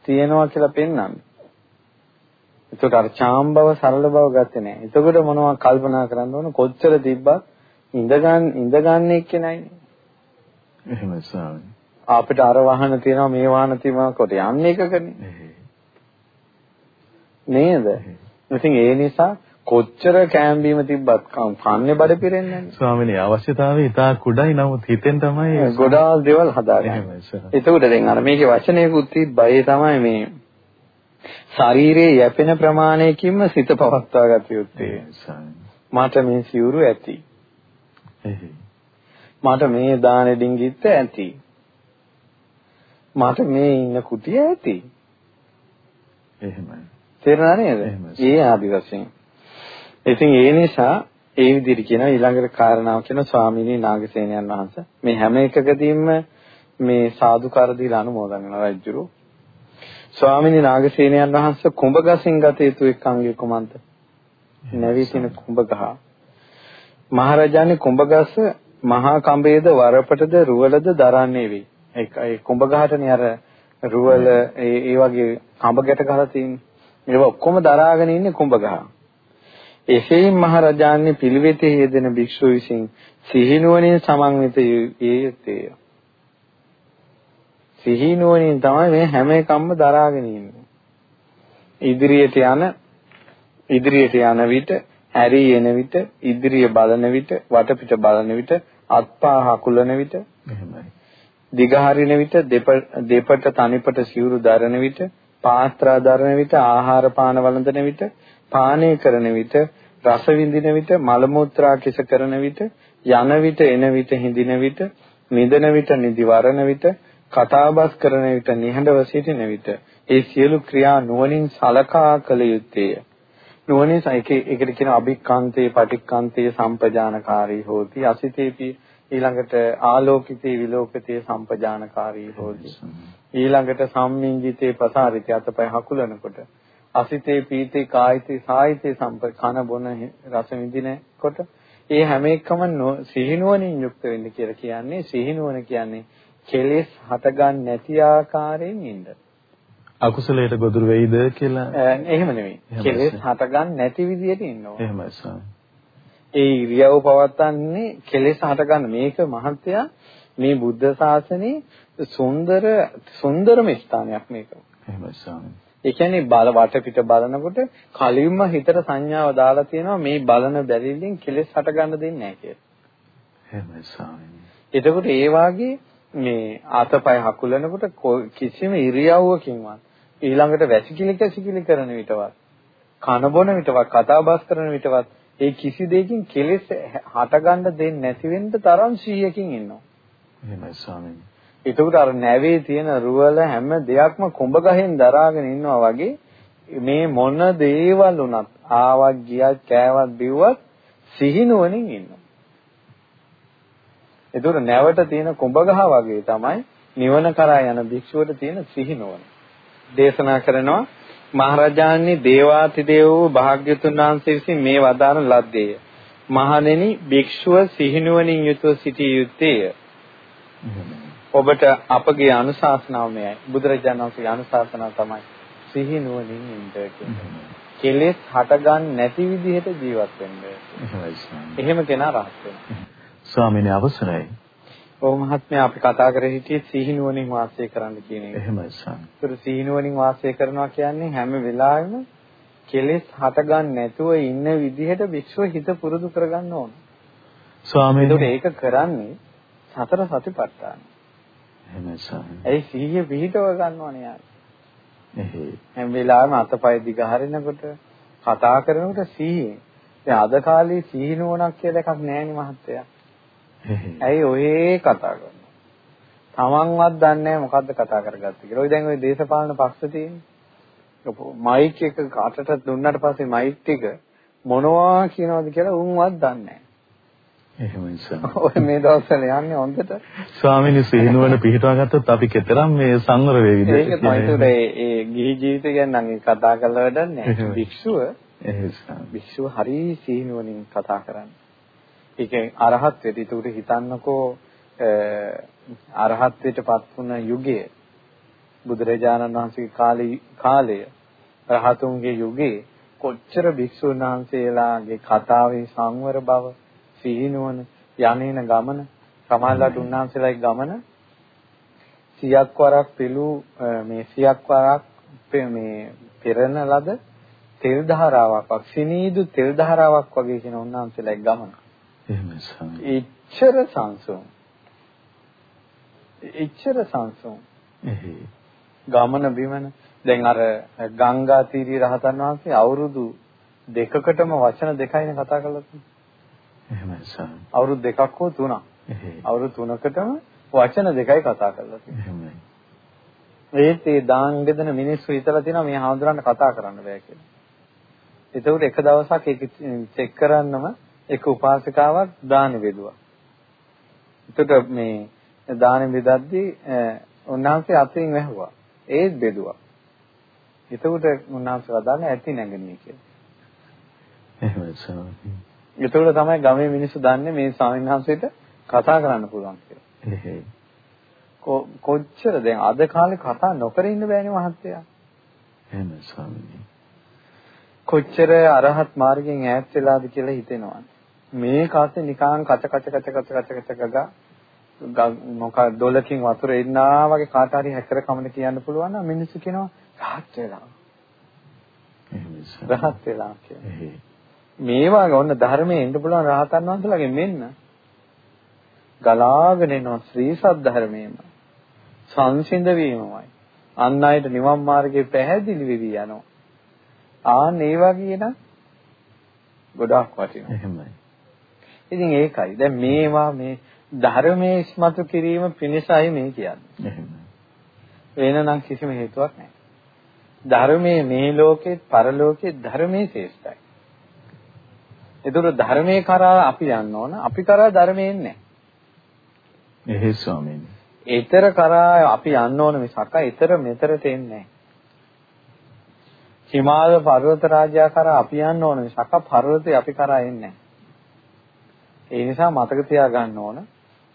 තියනවා කියලා පෙන්වන්නේ. එතකොට අර චාම් බව සරල බව ගත්තේ නැහැ. එතකොට මොනවා කල්පනා කරන්න ඕන කොච්චර තිබ්බත් ඉඳගන්න ඉඳගන්න එක්කෙනයි. එහෙමයි ස්වාමී. අපිට අර වාහන තියෙනවා මේ වාහන තියෙනවා කොට යන්නේ එකකනේ. නේද? ඉතින් ඒ නිසා කොච්චර කෑම්බීම තිබ්බත් කන්නේ බඩ පිරෙන්නේ නැහැ. ස්වාමිනේ අවශ්‍යතාවය ඉතා කුඩයි නමුත් හිතෙන් තමයි ගොඩාක් දේවල් හදාගන්නේ. එතකොට දැන් අර මේකේ වචනයකුත් තිබ්බා ඒ තමයි මේ ශරීරයේ යැපෙන ප්‍රමාණයකින්ම සිත පවත්වා ගත යුත්තේ. මට මේ සිවුරු ඇති. මට මේ දාන ඩිංගිත්ත ඇති. මට මේ ඉන්න කුටිය ඇති. එහෙමයි. තේරුණා නේද? ඒ ආදි වශයෙන්. ඉතින් ඒ නිසා ඒ විදිහට කියන ඊළඟට කාරණාව කියන ස්වාමීනි නාගසේනයන් වහන්සේ මේ හැම එකකදීම මේ සාදුකාර දීලා අනුමෝදන් වෙනවා රජුරු. ස්වාමීනි නාගසේනයන් වහන්සේ කුඹගසින් ගත යුතු එක් අංගය කුමන්ත? නැවිසින කුඹගහ. මහරජාණන් කුඹගස මහා කඹේද වරපටද රුවලද දරන්නේ වෙයි. ඒ කුඹගහටනේ අර රුවල ඒ ඒ වගේ කඹ ගැට ගහලා තියෙන්නේ. ඒවා ඔක්කොම දරාගෙන ඉන්නේ කුඹගහ. එසේම මහරජාණන් පිළිවෙතේ යෙදෙන භික්ෂුව විසින් සිහිනුවණින් සමන්විත යෙත්තේ. සිහි නුවණින් තමයි මේ හැම එකක්ම දරාගෙන ඉන්නේ. ඉදිරියට යන ඉදිරියට යන විට හැරී එන විට ඉදිරිය බලන විට වටපිට බලන විට අත්පා හකුලන විට එහෙමයි. දිගහරින විට දෙපට තනිපට සිවුරු දරන විට පාත්‍රා දරන විට ආහාර පාන වළඳන විට පානය කරන විට රස විඳින විට මල මුත්‍රා කිස කරන විට යන විට එන විට හිඳින විට නිදන විට නිදි වරන විට කතාබස් කරන විට නිහඬව සිටින විට ඒ සියලු ක්‍රියා නුවණින් සලකා කළ යුත්තේය. නුවණින් ඒක ඒකට කියන අභික්කාන්තේ පටික්කාන්තේ සම්පජානකාරී හෝති අසිතේපි ඊළඟට ආලෝකිතේ විලෝකිතේ සම්පජානකාරී හෝති ඊළඟට සම්මිංජිතේ පසාරිතේ අතපය හකුලනකොට අසිතේ පීතේ කායිතේ සායිතේ සම්ප කන බොන රස විඳිනකොට ඒ හැම එකම සිහිනුවණින් යුක්ත වෙන්න කියලා කියන්නේ සිහිනුවණ කියන්නේ කෙලෙස් හටගන්න නැති ආකාරයෙන් ඉන්න. අකුසලයට ගොදුරු වෙයිද කියලා එහෙම නෙමෙයි. කෙලෙස් හටගන්න නැති විදිහට ඉන්න ඕනේ. එහෙමයි ස්වාමී. ඒ ඉරියව් පවත්න්නේ කෙලෙස් හටගන්න මේක මහත්ය මේ බුද්ධ ශාසනයේ සුන්දර සුන්දරම ස්ථානයක් මේක. එහෙමයි ස්වාමී. ඒ කියන්නේ බල වටපිට බලනකොට කලින්ම හිතට සංඥාව දාලා තියෙනවා මේ බලන බැලිල්ලෙන් කෙලෙස් හට ගන්න දෙන්නේ නැහැ කියලා. එහෙමයි ස්වාමීනි. එතකොට ඒ වාගේ මේ ආතපය හකුලනකොට කිසිම ඉරියව්වකින්වත් ඊළඟට වැසිකිලි කැසිකිලි කරන විටවත් කන බොන විටවත් කතා බස් කරන විටවත් ඒ කිසි දෙයකින් කෙලෙස් හටගන්න දෙන්නේ නැති වෙන්න තරම් 100කින් ඉන්නවා. එහෙමයි ස්වාමීනි. එතකොට අර නැවේ තියෙන රුවල හැම දෙයක්ම කුඹ ගහෙන් දරාගෙන ඉන්නවා වගේ මේ මොන දේවල් වුණත් ආවක් ගියක් කෑවක් බිව්වත් සිහිනුවණින් ඉන්නවා. එතකොට නැවට තියෙන කුඹ ගහ වගේ තමයි නිවන කරා යන භික්ෂුවට තියෙන සිහිනුවණ. දේශනා කරනවා මහරජාණනි දේවාතිදේව වූ භාග්‍යතුන් වහන්සේ විසින් මේ වදාන ලද්දේය. මහණෙනි භික්ෂුව සිහිනුවණින් යුතුව සිටිය යුත්තේය. ඔබට අපගේ අනුශාසනාව මෙයයි. බුදුරජාණන් වහන්සේගේ අනුශාසනාව තමයි සිහි නුවණින් ඉන්න කියන්නේ. කෙලෙස් හටගන්න නැති විදිහට ජීවත් වෙන්න. එහෙම කෙනා රහත් වෙනවා. ස්වාමීන් අවසරයි. ඔව් මහත්මයා අපි කතා කර හිටියේ සිහි නුවණින් වාසය කරන්න කියන එක. එහෙමයි ස්වාමී. ඒතර සිහි නුවණින් වාසය කරනවා කියන්නේ හැම වෙලාවෙම කෙලෙස් හටගන්න නැතුව ඉන්න විදිහට විශ්ව හිත පුරුදු කරගන්න ඕන. ස්වාමීන් ඒක කරන්නේ සතර සතිපට්ඨාන. එහෙමයි ස්වාමී. ඒ සිහිය පිහිටව ගන්නවනේ යාර. එහේ. හැම වෙලාවෙම අතපය දිග හරිනකොට කතා කරනකොට සිහිය. දැන් අද කාලේ සිහි නුවණක් කියලා එකක් නැහැනේ මහත්තයා. ඇයි ඔයේ කතා කරන්නේ? තමන්වත් දන්නේ නැහැ මොකද්ද කතා කරගත්තේ කියලා. ඔය දැන් ඔය දේශපාලන පක්ෂ තියෙන්නේ. මයික් එක කාටට දුන්නාට පස්සේ මයික් ටික මොනවා කියනවද කියලා උන්වත් දන්නේ නැහැ. එහෙමයි සර්. (laughs) ඔය මේ දවස්වල යන්නේ හොඳට. ස්වාමීනි සිහිනුවන පිළිටවා ගත්තොත් අපි කෙතරම් මේ සංවර වේවිද? ඒක තමයි ඒ ගිහි ජීවිතය ගැන නම් කතා කරලා වැඩක් නැහැ. භික්ෂුව භික්ෂුව හරි සිහිනුවනින් කතා කරන්නේ. ඒකෙන් අරහත්ත්වයට ඒකට හිතන්නකෝ අරහත්ත්වයටපත් වුණ යුගය බුදුරජාණන් වහන්සේගේ කාලේ කාලය රහතුන්ගේ යුගයේ කොච්චර භික්ෂුන් වහන්සේලාගේ කතාවේ සංවර බව සිහිනුවන යන්නේන ගමන සමාජලට උන්වහන්සේලාගේ ගමන සියක් වරක් පිළු මේ සියක් වරක් මේ පෙරන ලද තෙල් ධාරාවක් සිනීදු තෙල් ධාරාවක් වගේ කියන උන්වහන්සේලාගේ ගමන එහෙමයි ස්වාමී. ඉච්ඡර සංසුන්. ඉච්ඡර සංසුන්. ගමන බිමන දැන් අර ගංගා තීරී රහතන් වහන්සේ අවුරුදු දෙකකටම වචන දෙකයිනේ කතා කරලා තියෙන්නේ. එහෙමයි සර්. අවුරුදු දෙකක් හෝ තුනක්. අවුරුදු තුනකටම වචන දෙකයි කතා කරලා තියෙන්නේ. එහෙමයි. ඒත් ඒ දාන් දෙදෙන මිනිස්සු හිතලා තියෙනවා මේ හාමුදුරන්ට කතා කරන්න බෑ කියලා. ඒතකොට එක දවසක් ඒක චෙක් කරන්නම එක උපාසිකාවක් දාන බෙදුවා. එතකොට මේ දාන බෙදද්දී උන්වහන්සේ අතින් වැහුවා. ඒත් බෙදුවා. එතකොට උන්වහන්සේ වදාන්නේ ඇති නැගන්නේ කියලා. එහෙමයි සර්. එතකොට තමයි ගමේ මිනිස්සු දන්නේ මේ ස්වාමීන් වහන්සේට කතා කරන්න පුළුවන් කියලා. කොච්චර දැන් අද කාලේ කතා නොකර ඉන්න බෑනේ මහත්තයා. එහෙමයි ස්වාමීනි. කොච්චර අරහත් මාර්ගයෙන් ඈත් වෙලාද කියලා හිතෙනවා. මේ කාසේ නිකන් කච කච කච කච කච කච ගගා මොකක් දොලකින් වතුර එන්නා වගේ කාට හරි හැකර කමන කියන්න පුළුවන් නම් මිනිස්සු කියනවා රහත් වෙලා. රහත් වෙලා කියන්නේ. මේවා ඔන්න ධර්මයේ එන්න පුළුවන් රහතන් වහන්සේලාගෙන් මෙන්න. ගලාගෙන එනවා ශ්‍රී සද්ධර්මයේම සංසිඳ වීමමයි. අන් අයට නිවන් මාර්ගයේ පැහැදිලි වෙවි යනවා. ආන් ඒ වගේ නම් ගොඩාක් වටිනවා. එහෙමයි. ඉතින් ඒකයි. දැන් මේවා මේ ධර්මයේ ඉස්මතු කිරීම පිණිසයි මේ කියන්නේ. එහෙමයි. වෙන නම් කිසිම හේතුවක් නැහැ. ධර්මයේ මේ ලෝකෙත් පරලෝකෙත් ධර්මයේ ශ්‍රේෂ්ඨයි. ඒතර ධර්මයේ කරා අපි යන්න ඕන. අපි කරා ධර්මයේ එන්නේ නැහැ. එහෙයි ස්වාමීනි. ඊතර කරා අපි යන්න ඕන මිසක් ඊතර මෙතරට එන්නේ නැහැ. හිමාල පර්වත රාජ්‍යය කරා අපි යන්න ඕන මිසක් පර්වතේ අපි කරා එන්නේ නැහැ. ඒ නිසා මතක තියාගන්න ඕන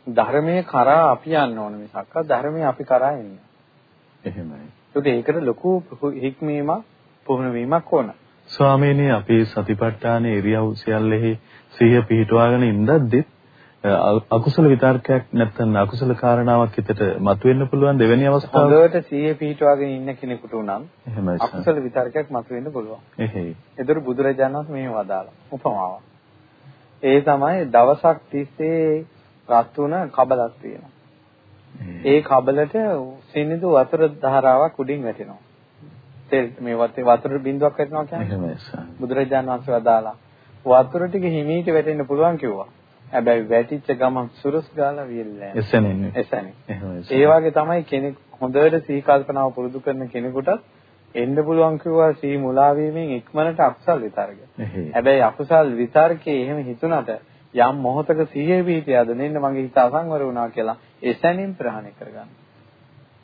ධර්මයේ කරා අපි යන්න ඕන මිසක් ධර්මයේ අපි කරා එන්නේ. එහෙමයි. ඒකට ලොකු හික්මීමක් පුහුණු වීමක් ඕන. ස්වාමීනි අපි සතිපට්ඨාන ඉරියව් සියල්ලෙහි සිහිය පිහිටුවාගෙන ඉඳද්දිත් අකුසල විතර්කයක් නැත්නම් අකුසල කාරණාවක් හිතට මතුවෙන්න පුළුවන් දෙවෙනි අවස්ථාව. හොඳට සිහිය පිහිටුවාගෙන ඉන්න කෙනෙකුට උනම් අකුසල විතර්කයක් මතුවෙන්න පුළුවන්. එහෙයි. ඒතර බුදුරජාණන් වහන්සේ මෙහෙම වදාලා උපමාවක්. ඒ තමයි දවසක් තිස්සේ රත් වුණ කබලක් තියෙනවා. ඒ කබලට සිනිඳු වතුර ධාරාවක් උඩින් වැටෙනවා. මේ වතුර බින්දුවක් වැටෙනවා කියන්නේ. බුදුරජාණන් වහන්සේ වදාලා වතුර ටික හිමීට වැටෙන්න පුළුවන් කිව්වා. හැබැයි වැටිච්ච ගමන් සුරස් ගාලා වියල්ලා. එසනෙන්නේ. එසනේ. ඒ වගේ තමයි කෙනෙක් හොඳට සී කල්පනාව පුරුදු කරන කෙනෙකුට එන්න පුළුවන් කිව්වා සී මුලා වීමෙන් ඉක්මනට අකුසල් විතර්ක. හැබැයි අකුසල් විතර්කේ එහෙම හිතුණට යම් මොහොතක සිහිය පිහිටියාද නෙන්න මගේ හිත අසංවර වුණා කියලා එසැනින් ප්‍රහාණය කරගන්න.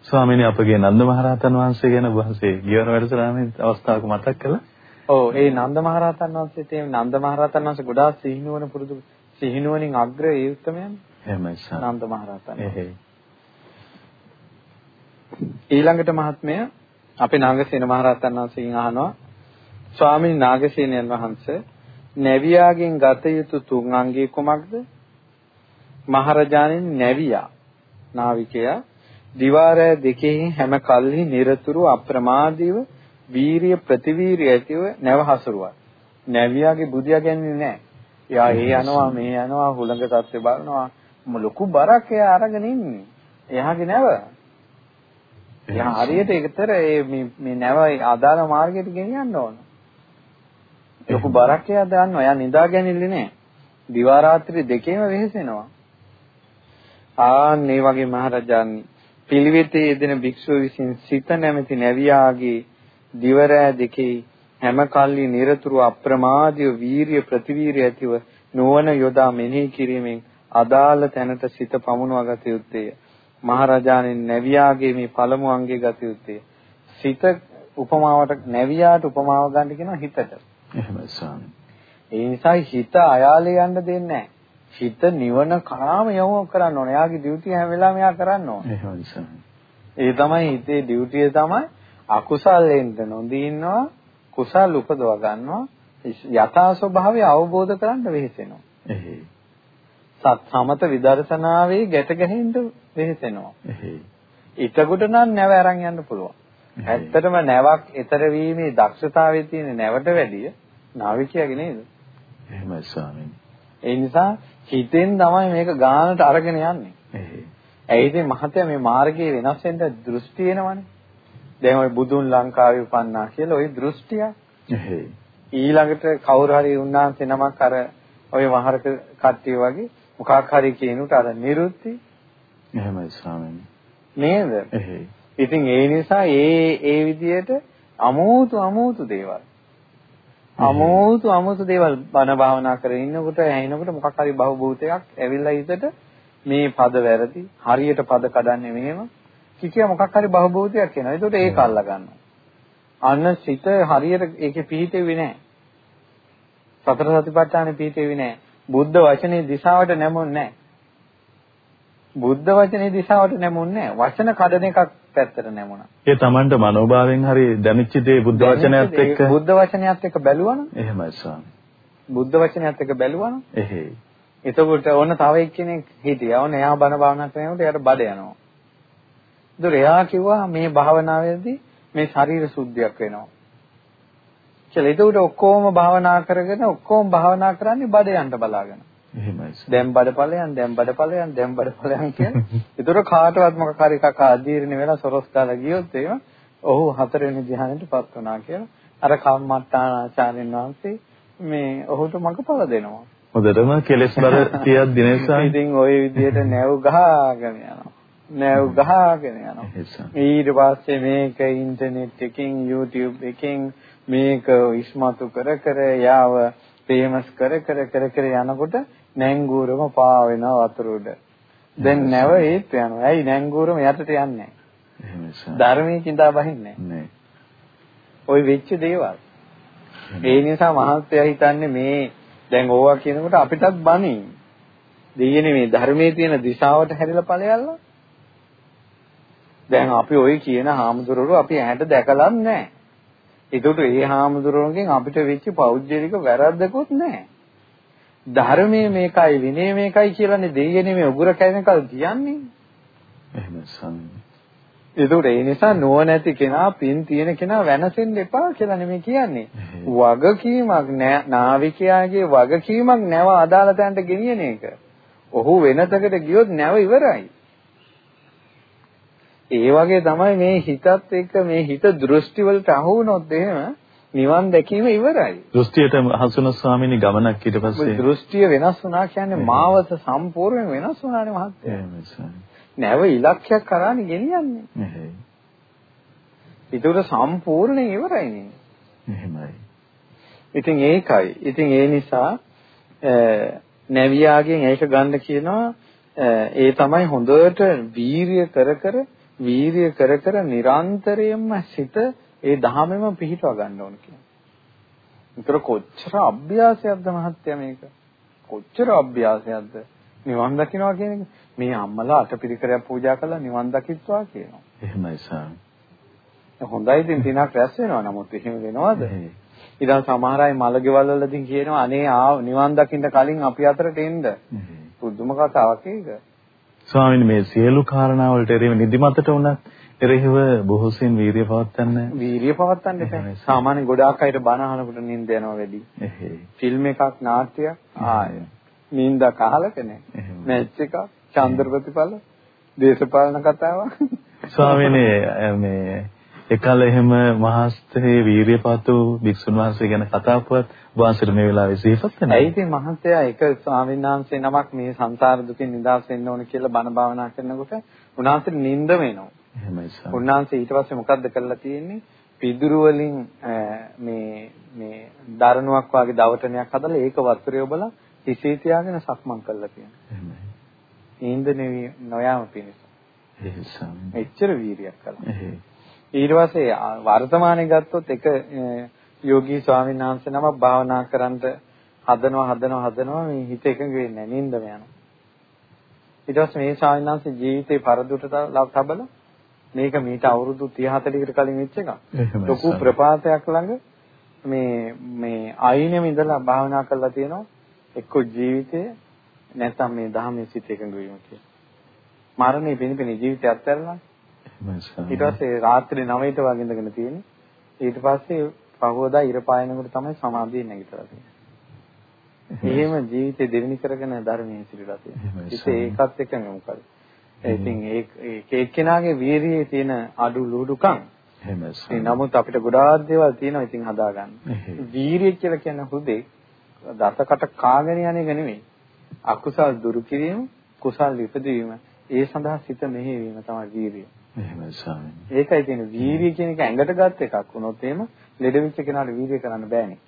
ස්වාමීනි අපගේ නන්ද මහරහතන් වහන්සේ ගැන වහන්සේ ගියවර වැඩසටහනේ අවස්ථාවක මතක් කළා. ඔව් ඒ නන්ද මහරහතන් වහන්සේ තේ නන්ද මහරහතන් වහන්සේ ගොඩාක් සිහිනුවන පුරුදු සිහිනුවනින් අග්‍ර ඒ උත්තරමයන්. එහෙමයි සර්. නන්ද මහරහතන්. එහෙයි. ඊළඟට මහත්මය අපේ නාගසේන මහරහතන් වහන්සේගෙන් අහනවා ස්වාමීන් නාගසේනයන් වහන්සේ නැවියාගෙන් ගත යුතු තුන් අංගය කුමක්ද? මහරජාණන් නැවියා නාවිකයා දිවාරය දෙකෙහි හැම කල්හි নিরතුරු අප්‍රමාදීව වීරිය ප්‍රතිවීරිය ඇතිව නැව හසුරුවයි. නැවියාගේ බුදියා ගන්නේ නැහැ. එයා ඒ යනවා මේ යනවා හුළඟ තත්ත්වය බලනවා ලොකු බරක් එයා අරගෙන ඉන්නේ. එයාගේ නැව. එයා හරියට ඒකතර මේ මේ නැව අදාළ මාර්ගයට ගෙනියන්න ඕන. ලොකු බරක් එයා දන්නවා. එයා නිදා ගැනීමලි නෑ. දිවා රාත්‍රී දෙකේම වෙහෙසෙනවා. ආන් මේ වගේ මහරජාන් පිළිවෙතේ යෙදෙන භික්ෂුව විසින් සිත නැමැති නැවියාගේ දිවරෑ දෙකේ හැම කල්ලි নিরතුරු අප්‍රමාදීව වීරිය ප්‍රතිවීරිය ඇතිව නොවන යොදා මෙනෙහි කිරීමෙන් අදාළ තැනට සිත පමුණවා ගත යුත්තේය. මහරජාණන් නැවියාගේ මේ පළමු අංගයේ ගත යුත්තේ. සිත උපමාවට නැවියාට උපමාව ගන්න කියනවා හිතට. එහෙමයි ස්වාමී. ඒ නිසා හිත අයාලේ යන්න දෙන්නේ නැහැ. හිත නිවන කරාම යොමු කරන්න ඕනේ. එයාගේ ඩියුටිය හැම වෙලාවෙම එයා කරන්න ඕනේ. ඒ තමයි හිතේ ඩියුටිය තමයි අකුසලෙන්ද නොදී ඉන්නවා කුසල් උපදව ගන්නවා යථා ස්වභාවය අවබෝධ කරගන්න වෙහෙසෙනවා. සත් සමත විදර්ශනාවේ ගැට ගැහෙන්න වෙහෙසෙනවා. ඊටකොට නම් නැව අරන් යන්න පුළුවන්. ඇත්තටම නැවක් ඊතර වීමේ දක්ෂතාවයේ තියෙන නැවට වැඩිය නාවිකයාගේ නේද? එහෙමයි ස්වාමීනි. ඒ නිසා හිතෙන් තමයි මේක ගානට අරගෙන යන්නේ. ඇයි ඉතින් මහත්තයා මේ මාර්ගයේ වෙනස් වෙන්න දෘෂ්ටි එනවනේ. දැන් ওই බුදුන් ලංකාවේ උපන්නා කියලා ওই දෘෂ්ටිය. ඊළඟට කවුරු හරි උන්වහන්සේ නමක් අර ওই මහරක කට්ටිය වගේ මොකක් හරි කියනුට අර නිරුත්ති. එහෙමයි ස්වාමීනි. නේද? ඉතින් ඒ නිසා ඒ ඒ විදියට අමෝතු අමෝතු දේවල් අමෝතු අමෝතු දේවල් බණ භාවනා කරගෙන ඉන්නකොට ඇහෙනකොට මොකක් හරි බහුභූතයක් ඇවිල්ලා හිතට මේ පද වැරදි හරියට පද කඩන්නේ මෙහෙම කිකිය මොකක් හරි බහුභූතයක් එනවා. ඒකට ඒක අල්ලා ගන්නවා. අන්න සිත හරියට ඒකේ පිහිටෙන්නේ නැහැ. සතර සතිපට්ඨානේ පිහිටෙන්නේ නැහැ. බුද්ධ වචනේ දිශාවට නැමුන්නේ නැහැ. බුද්ධ වචනේ දිශාවට නැමුන්නේ නැහැ. වචන කඩන එකක් පැත්තට නැමුණා. ඒ Tamanට මනෝභාවයෙන් හරි දැනෙච්ච දේ බුද්ධ වචනයත් එක්ක බුද්ධ වචනයත් එක්ක බැලුවනම් එහෙමයි ස්වාමී. බුද්ධ වචනයත් එක්ක බැලුවනම් එහෙයි. එතකොට ඔන්න තව එක්කෙනෙක් හිටියා. ඔන්න එයා බණ භාවනා කරනකොට එයාට බඩ යනවා. ඒතර එයා කිව්වා මේ භාවනාවේදී මේ ශරීර සුද්ධියක් වෙනවා. කියලා. ඒකට ඔක්කොම භාවනා කරගෙන ඔක්කොම භාවනා කරන්නේ බඩ යන්න බලාගෙන. එහෙමයි. දැන් බඩපලයන් දැන් බඩපලයන් දැන් බඩපලයන් කියන. (laughs) ඒතර කාටවත් මොකක් හරි එකක් ආදීර්ණ වෙලා සොරස් කාලා ගියොත් එහෙම ඔහු හතරවෙනි ධ්‍යානෙටපත් වුණා කියලා. අර කම්මට්ටානාචාර්යන් වහන්සේ මේ ඔහුට මඟපල දෙනවා. හොඳටම කෙලස් බර තියක් දිනේසා. ඉතින් ওই විදිහට නැව් ගහගෙන යනවා. නැව් ගහගෙන යනවා. ඊට පස්සේ මේක ඉන්ටර්නෙට් එකකින් YouTube එකකින් මේක ඉස්මතු කර කර යාව ෆේමස් කර කර කර කර යනකොට නැංගුරම පා වෙනවා වතුර උඩ. දැන් නැව ඒත් යනවා. ඇයි නැංගුරම යටට යන්නේ නැහැ? ධර්මයේ කිඳා බහින්නේ නැහැ. ওই වෙච්ච දේවල්. ඒ නිසා මහත්ය හිතන්නේ මේ දැන් ඕවා කියනකොට අපිටත් බණී. දෙයනේ මේ ධර්මයේ තියෙන දිශාවට හැරිලා ඵලයල්ලා. දැන් අපි ওই කියන හාමුදුරුවෝ අපි ඇහැට දැකලත් නැහැ. ඒකට ඒ හාමුදුරුවන්ගෙන් අපිට වෙච්ච පෞද්ගලික වැරද්දකුත් නැහැ. ධර්මයේ මේකයි විනය මේකයි කියලානේ දෙයනේ මේ උගුර කැවෙනකල් කියන්නේ. එහෙම සම්. ඒකට ඒ නිසා නුවණැති කෙනා පින් තියෙන කෙනා වෙනසෙන්න එපා කියලා නෙමෙයි කියන්නේ. වගකීමක් නාවිකයාගේ වගකීමක් නැව අදාළ තැනට ගෙනියන එක. ඔහු වෙනතකට ගියොත් නැව ඉවරයි. ඒ වගේ තමයි මේ හිතත් එක්ක මේ හිත දෘෂ්ටි වලට අහු වුණොත් එහෙම නිවන් දැකීම ඉවරයි. දෘෂ්ටියට හසුන ස්වාමීනි ගමනක් ඊට පස්සේ දෘෂ්ටිය වෙනස් වුණා කියන්නේ මාවත සම්පූර්ණයෙන් වෙනස් වුණානේ මහත්තයා. නැව ඉලක්කයක් කරානේ ගෙනියන්නේ. ඒකට සම්පූර්ණයෙන් ඉවරයිනේ. එහෙමයි. ඉතින් ඒකයි. ඉතින් ඒ නිසා නැවියාගෙන් ඒක ගන්න කියනවා ඒ තමයි හොඳට වීරිය කර කර වීරිය කර කර නිරන්තරයෙන්ම සිත ඒ දහමෙම පිහිටව ගන්න ඕන කියනවා. ඒතර කොච්චර අභ්‍යාසයක්ද මහත්තයා මේක? කොච්චර අභ්‍යාසයක්ද? නිවන් දකින්නවා කියන එක මේ අම්මලා අටපිරිකරයක් පූජා කළා නිවන් දකිත්වා කියනවා. එහෙමයි සාම. හොඳයි ඉතින් දිනක් රැස් වෙනවා නමුත් එහෙම වෙනවද? ඊළඟ සමහර අය මලගෙවල් වලදී කියනවා අනේ ආ නිවන් දකින්න කලින් අපි අතරට එන්න. පුදුම කතාවක් ඒක. ස්වාමීනි මේ සියලු කාරණා වලට එරෙහිව නිදිමතට උනත් එරෙහිව බොහෝසෙන් වීරිය පවත්වන්න වීරිය පවත්වන්න එපා. සාමාන්‍ය ගොඩාක් අයට බණ අහනකොට නිින්ද යනවා වැඩි. ෆිල්ම් එකක් නාට්‍යයක් ආය. නිින්ද කහලක නෑ. මැච් එකක් චන්ද්‍ර ප්‍රතිඵල දේශපාලන කතාවක්. ස්වාමීනි මේ එකල එහෙම මහස්තේ වීරියපතු භික්ෂුන් වහන්සේ ගැන කතා පුවත් වාසයට මේ වෙලාවේ සිහිපත් වෙනවා. ඇයි ඉතින් මහත්තයා එක ස්වාමීන් වහන්සේ නමක් මේ සංසාර දුකින් නිදහස් වෙන්න ඕන කියලා බණ භාවනා කරනකොට උන්වහන්සේට නිින්ද වෙනවා. එහෙමයි සර්. උන්වහන්සේ ඊට පස්සේ මොකද්ද කරලා තියෙන්නේ? පිදුරු වලින් මේ මේ දරණුවක් වගේ දවටනයක් හදලා ඒක වතුරේ ඔබලා හිසේ තියාගෙන සක්මන් කරලා තියෙනවා. එහෙමයි. නිින්ද නෙවි නොයාම පිණිස. එහෙසම්. එච්චර වීරියක් කළා. ඊට පස්සේ වර්තමානයේ ගත්තොත් එක යෝගී ස්වාමීන් වහන්සේ නමක් භාවනා කරන්ට හදනවා හදනවා හදනවා මේ හිත එකඟ වෙන්නේ නැහැ නින්දම යනවා. ඊට පස්සේ මේ ස්වාමීන් වහන්සේ ජීවිතේ පරදුට තබලා මේක මීට අවුරුදු 30 40කට කලින් වෙච්ච එකක්. ලොකු ප්‍රපාතයක් ළඟ මේ මේ ආයිනෙම ඉඳලා භාවනා කරලා තියෙනවා. එක්ක ජීවිතේ නැත්නම් මේ ධර්මයේ සිට එකඟ වීම කියලා. මරණය පිණිපිනි ජීවිතය අත්හැරලා ඊට පස්සේ රාත්‍රී 9ට වගේ ඉඳගෙන තියෙන්නේ. ඊට පස්සේ පහවදා ඉර පායනකොට තමයි සමාධිය නැගිටලා තියෙන්නේ. එහෙම ජීවිතේ දෙවෙනි කරගෙන ධර්මයේ සිටලා තියෙනවා. ඉතින් ඒකත් එක්කම මොකද? ඉතින් ඒ එක්කෙනාගේ වීරියේ තියෙන අඩු ලුඩුකම් එහෙමයි. නමුත් අපිට ගොඩාක් දේවල් තියෙනවා ඉතින් හදාගන්න. වීරිය කියලා කියන්නේ හුදේ දසකට කාගෙන යන එක නෙමෙයි. අකුසල් දුරු කිරීම, කුසල් ඉපදවීම, ඒ සඳහා සිත මෙහෙවීම තමයි වීරිය. එහෙමයි ස්වාමීනි. ඒකයි කියන්නේ වීරිය කියන එක ඇඟට ගත් එකක් වුණොත් එහෙම ලෙඩ වෙච්ච කෙනාට වීරිය කරන්න බෑනේ.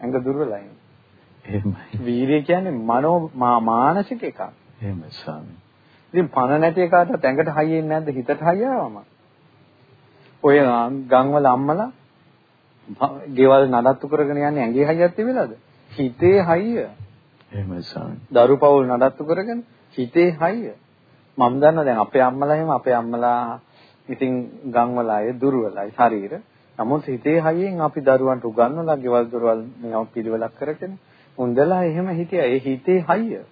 ඇඟ දුර්වලයි. එහෙමයි. වීරිය කියන්නේ මනෝ මානසික එකක්. එහෙමයි ස්වාමීනි. ඉතින් පණ නැති එකාට ඇඟට හයියෙන්නේ නැද්ද හිතට හයියාවම? ඔය ගම්වල අම්මලා ගෙවල් නඩත්තු කරගෙන යන්නේ ඇඟේ හයියක් තිබිලාද? හිතේ හයිය. එහෙමයි ස්වාමීනි. දරුපවුල් නඩත්තු කරගෙන හිතේ හයිය. මම දන්නවා දැන් අපේ අම්මලා එහෙම අපේ අම්මලා ඉතින් ගම්වල අය දුර්වලයි ශරීර. නමුත් හිතේ හයියෙන් අපි දරුවන්ට උගන්වලා ගෙවල් දොරවල් මේව පිළිවෙලක් කරගෙන උන්දලා එහෙම හිටියා. ඒ හිතේ හයිය.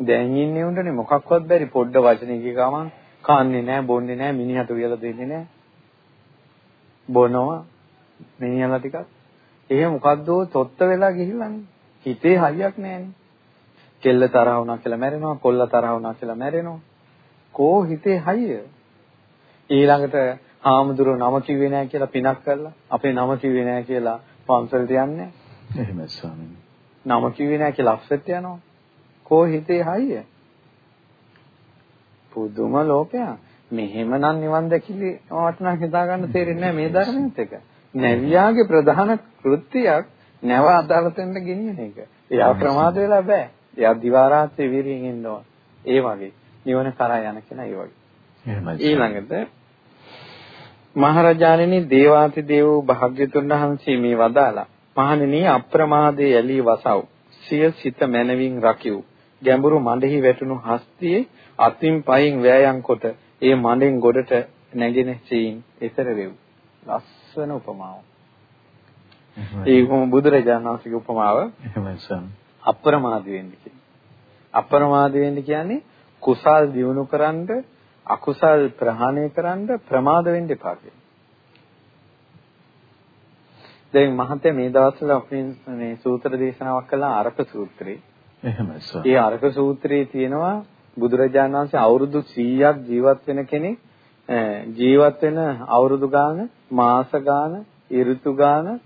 දැන් ඉන්නේ උන්ටනේ මොකක්වත් බැරි පොඩ්ඩ වචනේ කිය ගමන් කන්නේ නැහැ, බොන්නේ නැහැ, මිනිහට උයලා දෙන්නේ නැහැ. බොනවා මිනිහලා ටිකක්. එහෙම මොකද්ද තොත්ත වෙලා ගිහිල්ලානේ. හිතේ හයියක් නැහැනේ. කෙල්ල තරහ වුණා කියලා මැරෙනවා, කොල්ල තරහ වුණා කියලා මැරෙනවා. කෝ හිතේ හයිය. ඊළඟට ආමුදුර නම කිව්වේ නැහැ කියලා පිනක් කරලා අපේ නම කිව්වේ නැහැ කියලා පන්සලට යන්නේ. එහෙමයි ස්වාමීනි. නම කිව්වේ නැහැ කියලා අප්සෙට් යනවා. කෝ හිතේ හයිය. පුදුම ලෝකයක්. මෙහෙමනම් නිවන් දැකිලි වටනක් හිතා ගන්න තේරෙන්නේ නැහැ මේ ධර්මයේත් එක. නැවියාගේ ප්‍රධාන කෘත්‍යයක් නැව අදාළතෙන්ද ගෙනියන එක. එයා ප්‍රමාද වෙලා බෑ. එයා දිවා රාත්‍රී විරියෙන් ඉන්න ඕන. ඒ වගේ නිවන කරා යන කෙනා ඒ වගේ. ඊළඟට මහරජාණෙනි දේවාති දේව භාග්‍යතුන් වහන්සේ මේ වදාලා මහණෙනි අප්‍රමාදයේ යලී වසව් සිය සිත මනවින් රකිව් ගැඹුරු මඬෙහි වැටුණු හස්තියේ අතින් පයින් වෑයම් කොට ඒ මඬෙන් ගොඩට නැගෙන සීන් එතර වෙව්. ලස්සන උපමාවක්. ඒ කොහොම බුදුරජාණන් වහන්සේගේ උපමාව එහෙමයි සම් අප්‍රමාදී වෙන්න කියන්නේ අප්‍රමාදී වෙන්න කියන්නේ කුසල් දියුණු කරන්ඩ අකුසල් ප්‍රහාණය කරන්න ප්‍රමාද වෙන්න එපා කියලා. දැන් මහත්ය මේ දවස්වල අපි මේ සූත්‍ර දේශනාවක් කළා අරක සූත්‍රේ. එහෙමයි සර්. ඒ අරක සූත්‍රයේ තියෙනවා බුදුරජාණන් වහන්සේ අවුරුදු 100ක් ජීවත් වෙන කෙනෙක් ජීවත් වෙන අවුරුදු ගාන, මාස ගාන, ඍතු ගාන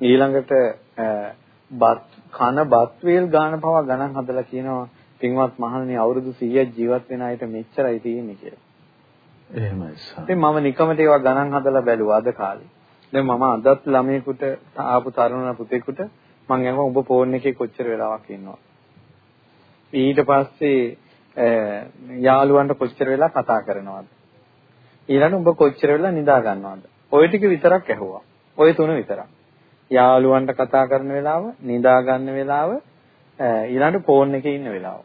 ඊළඟට බත් කන බත් වේල් ගාන පවා ගණන් හදලා කියනවා පින්වත් මහණනි අවුරුදු 100ක් ජීවත් වෙන අයට මෙච්චරයි තියෙන්නේ කියලා. එහෙමයි සර්. ඉතින් මම නිකමට ඒවා ගණන් හදලා බැලුවා අද කාලේ. දැන් මම අදත් ළමයෙකුට ආපු තරුණ පුතේකට මම අහුවා ඔබ ෆෝන් එකේ කොච්චර වෙලාවක් ඉන්නවද? ඊට පස්සේ යාළුවන්ට කොච්චර වෙලා කතා කරනවද? ඊළඟ ඔබ කොච්චර වෙලා නිදා ගන්නවද? ওই ටික විතරක් ඇහුවා. ওই තුන විතරක්. යාළුවන්ට කතා කරන වෙලාව, නිදා ගන්න වෙලාව, ඊළඟ ෆෝන් එකේ ඉන්න වෙලාව.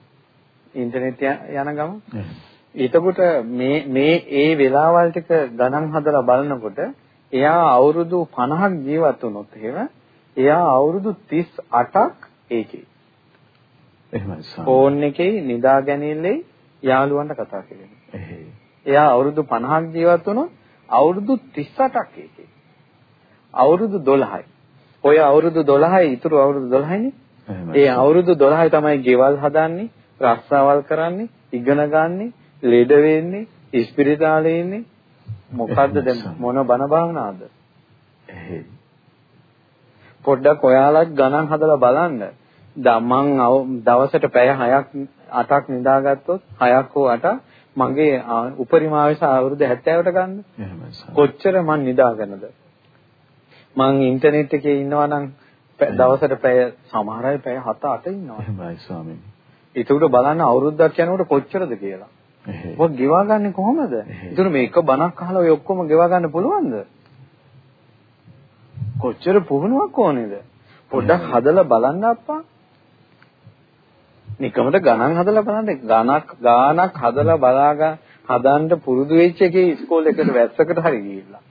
ඉන්ටර්නෙට් යන ගම. එතකොට මේ මේ ඒ වෙලාවල් ටික ගණන් හදලා බලනකොට එයා අවුරුදු 50ක් ජීවත් වුණොත් එහෙම එයා අවුරුදු 38ක් ඒකේ. එහෙමයි සාම. ෆෝන් එකේ නිදා ගැනීමේ යාළුවන්ට කතා කරන්නේ. එයා අවුරුදු 50ක් ජීවත් වුණොත් අවුරුදු 38ක් ඒකේ. අවුරුදු 12යි. ඔය අවුරුදු 12යි ඉතුරු අවුරුදු 12යිනේ. ඒ අවුරුදු 12 තමයි ගෙවල් හදන්නේ, රස්සාවල් කරන්නේ, ඉගෙන ගන්නේ, ලෙඩ වෙන්නේ, ඉස්පිරිතාලේ ඉන්නේ. මොකද්ද දැන් මොන බන භාවනාවද? පොඩ්ඩක් ඔයාලත් ගණන් හදලා බලන්න. මං දවසට පැය 6ක් 8ක් නිදාගත්තොත් 6ක් හෝ 8ක් මගේ උපරිම ආයුෂ අවුරුදු 70ට ගන්න. කොච්චර මං නිදාගන්නද? මං ඉන්ටර්නෙට් එකේ ඉන්නවා නම් දවසට පැය සමහර අය පැය 7 8 ඉන්නවා. එහෙමයි ස්වාමීනි. ඒකට බලන්න අවුරුද්දක් යනකොට කොච්චරද කියලා. ඔය ගෙවා ගන්න කොහොමද? ඒතර මේක බණක් අහලා ඔය ඔක්කොම ගෙවා ගන්න පුළුවන්ද? කොච්චර පුහුණුවක් ඕනේද? පොඩ්ඩක් හදලා බලන්න අප්පා. නිකමට ගණන් හදලා බලන්න ගණක් ගානක් හදලා බලාගන්න හදන්න පුරුදු වෙච්ච එකේ ඉස්කෝලේ එකට වැස්සකට හරි ගිහිල්ලා.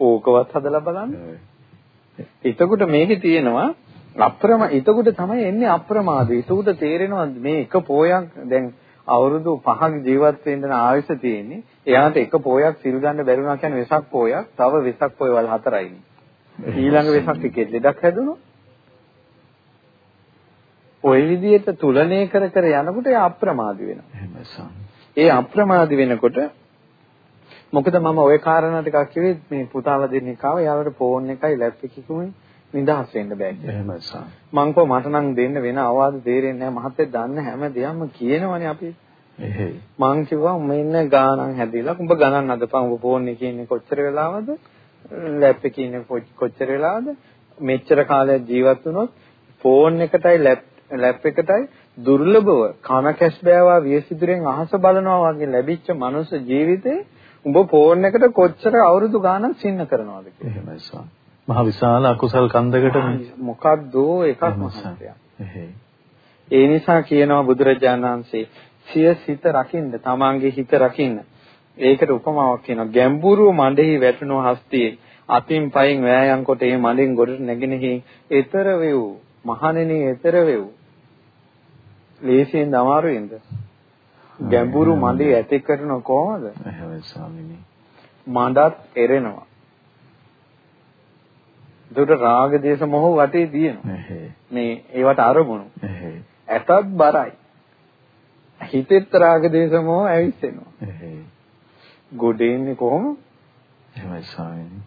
ඕකවත් හදලා බලන්න. එතකොට මේකේ තියෙනවා අප්‍රම එතකොට තමයි එන්නේ අප්‍රමාදය. එතකොට තේරෙනවා මේ එක පෝයක් දැන් අවුරුදු 5ක් ජීවත් වෙන්න ආයුෂ තියෙන්නේ. එයාට එක පෝයක් සිල් ගන්න බැරි වුණා කියන්නේ වෙසක් පෝයක්. තව වෙසක් පෝයවල් හතරයි. ඊළඟ වෙසක් එකේ ලෙඩක් හැදුණා. ওই විදිහට තුලණය කර කර යනකොට ඒ අප්‍රමාදී වෙනවා. ඒ අප්‍රමාදී වෙනකොට මොකද මම ওই කාරණා ටිකක් කිව්වේ මේ පුතාලා දෙන්නෙක් ආව යාළුවට ෆෝන් එකයි ලැප් එකකුයි නිදහස් වෙන්න බෑ කියලා. එහෙමයි සාම. මං කෝ මට නම් දෙන්න වෙන අවවාද තේරෙන්නේ නැහැ මහත්තයා දන්න හැම දෙයක්ම කියනවනේ අපි. එහෙයි. මං කිව්වා මෙන්න ගානක් හැදිලා උඹ ගණන් අදපන් උඹ ෆෝන් එකේ ඉන්නේ කොච්චර වෙලාවද? ලැප් එකේ ඉන්නේ කොච්චර වෙලාවද? මෙච්චර කාලයක් ජීවත් වුණොත් ෆෝන් එකටයි ලැප් ලැප් එකටයි දුර්ලභව කන කැස් බෑවා වියසිදුරෙන් අහස බලනවා වගේ ලැබිච්ච මනුස්ස ජීවිතේ උඹ ෆෝන් එකට කොච්චර අවුරුදු ගාණක් සින්න කරනවද කියලා. එහෙමයි සාම. මහ විශාල අකුසල් කන්දකට මොකක්ද එකක් මහත්ය. ඒ නිසා කියනවා බුදුරජාණන් වහන්සේ සිය සිත රකින්න, තමාගේ හිත රකින්න. ඒකට උපමාවක් කියනවා ගැඹුරු මඬෙහි වැටුණු හස්තියේ අතින් පයින් වෑයම් කොට ඒ මඬෙන් ගොඩට නැගෙනෙහි ඊතර වේව් මහණෙනි ඊතර වේව් ලේසියෙන් අමාරුයින්ද ගැඹුරු මඬේ ඇතෙක් කරන කොහොමද එහෙමයි ස්වාමීනි මඬත් එරෙනවා ඒකට රාග දේශ මොහ වටේ තියෙනවා. මේ ඒවට අරමුණු. ඇතත් බරයි. හිතෙත් රාග දේශ මොහ ඇවිස්සෙනවා. ගොඩේන්නේ කොහොම? එහෙමයි ස්වාමීනි.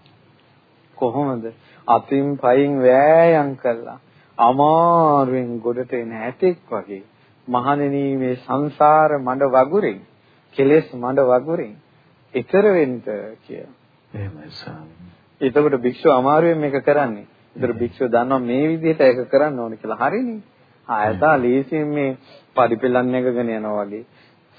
කොහොමද? අතින් පයින් වෑයම් කළා. අමාරුවෙන් ගොඩට එන ඇතෙක් වගේ. මහණෙනි මේ සංසාර මඩ වගුරෙන් කෙලෙස් මඩ වගුරින් ඊතර වෙන්න කියලා. එහෙමයි ස්වාමීනි. එතකොට භික්ෂුව අමාරුවෙන් මේක කරන්නේ. ඒතර භික්ෂුව දන්නවා මේ විදිහට ඒක කරන්න ඕනේ කියලා. හරිනේ. ආයතා ලීසියෙන් මේ පරිපෙලන් එකගෙන යනවා වගේ.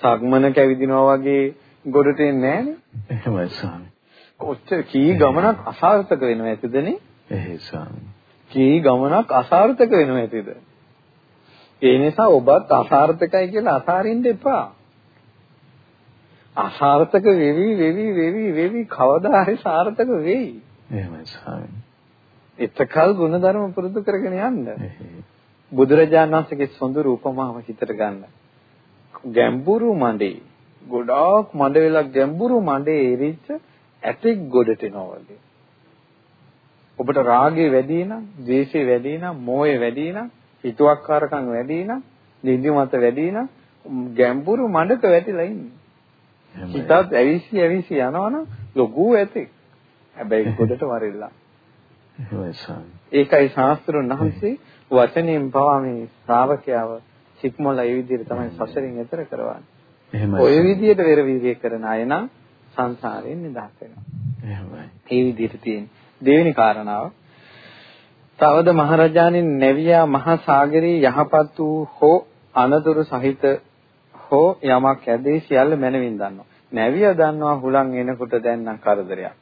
සග්මන කැවිදිනවා වගේ ගොඩට එන්නේ නැහනේ. එහෙමයි ස්වාමී. කොච්චර කී ගමනක් අසාර්ථක වෙනව ඇතිදනේ? එහෙයි ස්වාමී. කී ගමනක් අසාර්ථක වෙනව ඇතිද? ඒ නිසා ඔබත් අසාර්ථකයි කියලා අසාරින්න එපා. අසාර්ථක වෙවි වෙවි වෙවි වෙවි කවදා හරි සාර්ථක වෙයි. එහෙමයි ස්වාමී. එතකල් ගුණධර්ම පුරුදු කරගෙන යන්න. බුදුරජාණන් වහන්සේගේ සොඳුරු උපමාව හිතට ගන්න. ගැඹුරු මඩේ ගොඩාක් මඩ වෙලා ගැඹුරු මඩේ එරිච්ච ඇටෙක් ගොඩට එනවා වගේ. ඔබට රාගේ වැඩි නම්, ද්වේෂේ වැඩි නම්, මෝහේ වැඩි නම්, හිතුවක්කාරකම් වැඩි නම්, නිදිමත වැඩි නම් ගැඹුරු මඩක වැටිලා ඉන්නේ. හිතත් ඇවිසි ඇවිසි යනවනම් ලොකු ඇතෙක්. හැබැයි ගොඩට වරෙල්ලා. ඒකයි ශාස්ත්‍රුන් වහන්සේ වචනයෙන් පවා මේ ශ්‍රාවකයාව සික්මොල ඒ විදිහට තමයි සසරින් එතර කරවන්නේ. එහෙමයි. ඔය විදිහට වෙර වීර්ය කරන අය නම් සංසාරයෙන් නිදහස් වෙනවා. එහෙමයි. ඒ විදිහට තියෙන. දෙවෙනි කාරණාව තවද මහරජාණන් නැවියා මහා සාගරේ යහපත් වූ හෝ අනතුරු සහිත හෝ යමක් ඇදේ සියල්ල මනවින් දන්නවා. නැවියා දන්නවා හුලං එනකොට දැන් නම් කරදරයක්.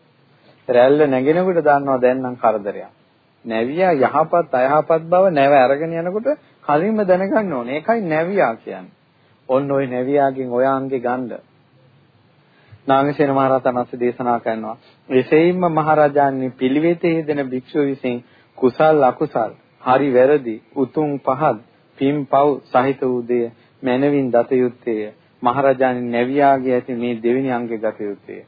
රැල්ල නැගෙනකොට දන්නවා දැන් නම් කරදරයක්. නැවියා යහපත් අයහපත් බව නැව අරගෙන යනකොට කලින්ම දැනගන්න ඕනේ. ඒකයි නැවියා කියන්නේ. ඔන්න ওই නැවියාගෙන් ඔයාන්ගේ ගන්න. නාගසේන මහරහතන් වහන්සේ දේශනා කරනවා. එසේයින්ම මහරජාණන් පිළිවෙතේ යෙදෙන භික්ෂුව විසින් කුසල් අකුසල් හරි වැරදි උතුම් පහත් පින් පව් සහිත වූ දෙය මනවින් දත යුත්තේය. මහරජාණන් නැවියාගේ ඇති මේ දෙවෙනි අංගේ ගත යුත්තේය.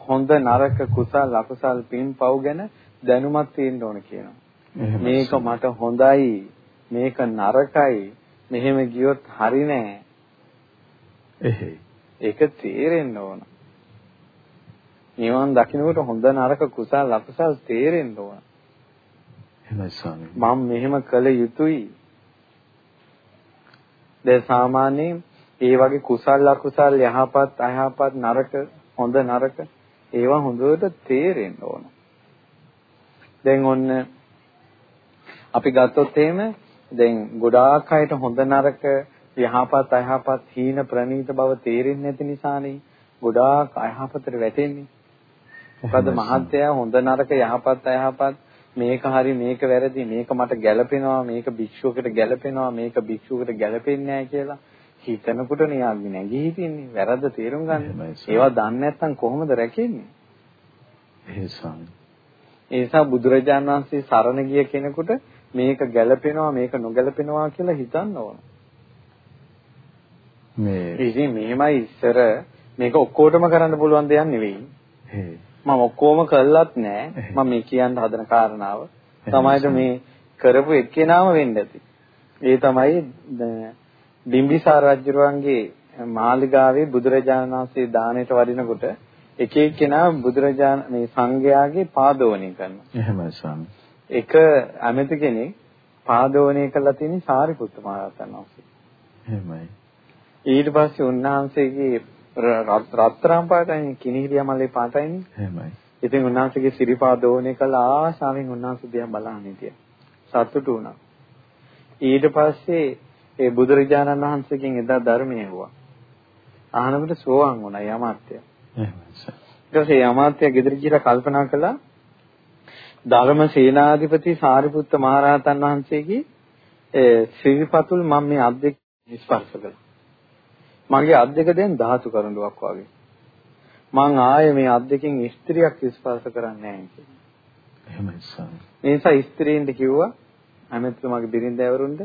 හොඳ නරක කුසල් අකුසල් පින් පව් ගැන දැනුමක් තියෙන්න ඕන කියනවා. මේක මට හොඳයි මේක නරකයි මෙහෙම ගියොත් හරි නෑ එහෙයි ඒක තේරෙන්න ඕන නිවන් දකින්නකොට හොඳ නරක කුසල අකුසල් තේරෙන්න ඕන එහෙමයි ස්වාමී මම මෙහෙම කළ යුතුයි. දැන් සාමාන්‍යයෙන් ඒ වගේ කුසල අකුසල් යහපත් අයහපත් නරක හොඳ නරක ඒවා හොඳට තේරෙන්න ඕන. දැන් ඔන්න අපි ගත්තොත් එහෙම දැන් ගොඩාක් අයට හොඳ නරක යහපත් අයහපත් හීන ප්‍රනීත බව තේරෙන්නේ නැති නිසානේ. ගොඩාක් අයහපතට වැටෙන්නේ. මොකද මහත්යා හොඳ නරක යහපත් අයහපත් මේක හරි මේක වැරදි මේක මට ගැළපෙනවා මේක භික්ෂුවකට ගැළපෙනවා මේක භික්ෂුවකට ගැළපෙන්නේ නැහැ කියලා හිතනකොට නියාගි නැගී හිටින්නේ වැරද්ද තේරුම් ගන්න. ඒවා දන්නේ නැත්නම් කොහොමද රැකෙන්නේ? ඒ ස්වාමී. ඒ නිසා බුදුරජාණන් වහන්සේ සරණ ගිය කෙනෙකුට මේක ගැළපෙනවා මේක නොගැළපෙනවා කියලා හිතන්න ඕන. මේ ඉතින් මෙහෙමයි ඉස්සර මේක ඔක්කොටම කරන්න පුළුවන් දෙයක් නෙවෙයි. මම ඔක්කොම කළත් නෑ. මම මේ කියන්න හදන කාරණාව. තමයිද මේ කරපු එක්කෙනාම වෙන්න ඇති. ඒ තමයි බිම්බිසාර රජුරුවන්ගේ මාලිගාවේ බුදුරජාණන් වහන්සේ දානෙට වඩිනකොට එක එක්කෙනා බුදුරජාණන් මේ සංඝයාගේ පාදෝණය කරනවා. එහෙමයි ස්වාමී. එක ඇමති කෙනෙක් පාදෝණය කළා තියෙන සාරිපුත්ත මහ රහතන් වහන්සේ. එහෙමයි. ඊට පස්සේ උන්වහන්සේගේ රත්තරන් පාටයි කිනිහිරිය මල්ලේ පාටයිනේ. එහෙමයි. ඉතින් උන්වහන්සේගේ සිරිපාදෝණය කළ ආශාවෙන් උන්වහන්සේ දිහා බලන හිටියා. සතුටු වුණා. ඊට පස්සේ ඒ බුදුරජාණන් වහන්සේගෙන් එදා ධර්මය ඇහුවා. අහනකොට සෝවාන් වුණා යමාත්‍ය. එහෙමයි. ඊට පස්සේ යමාත්‍ය ගෙදර ගිහලා කල්පනා කළා ධර්ම සේනාධිපති සාරිපුත්ත මහරහතන් වහන්සේගේ ශ්‍රීපතුල් මම මේ අත් දෙක ස්පර්ශ කළා. මගේ අත් දෙක දැන් ධාතු කරඬුවක් වගේ. මං ආයේ මේ අත් දෙකෙන් ස්ත්‍රියක් ස්පර්ශ කරන්නේ නැහැ. එහෙමයි සාමි. ඒ නිසා ස්ත්‍රීන්ට කිව්වා අමෙත්තුමාගේ බිරින්දෑවරුන්ට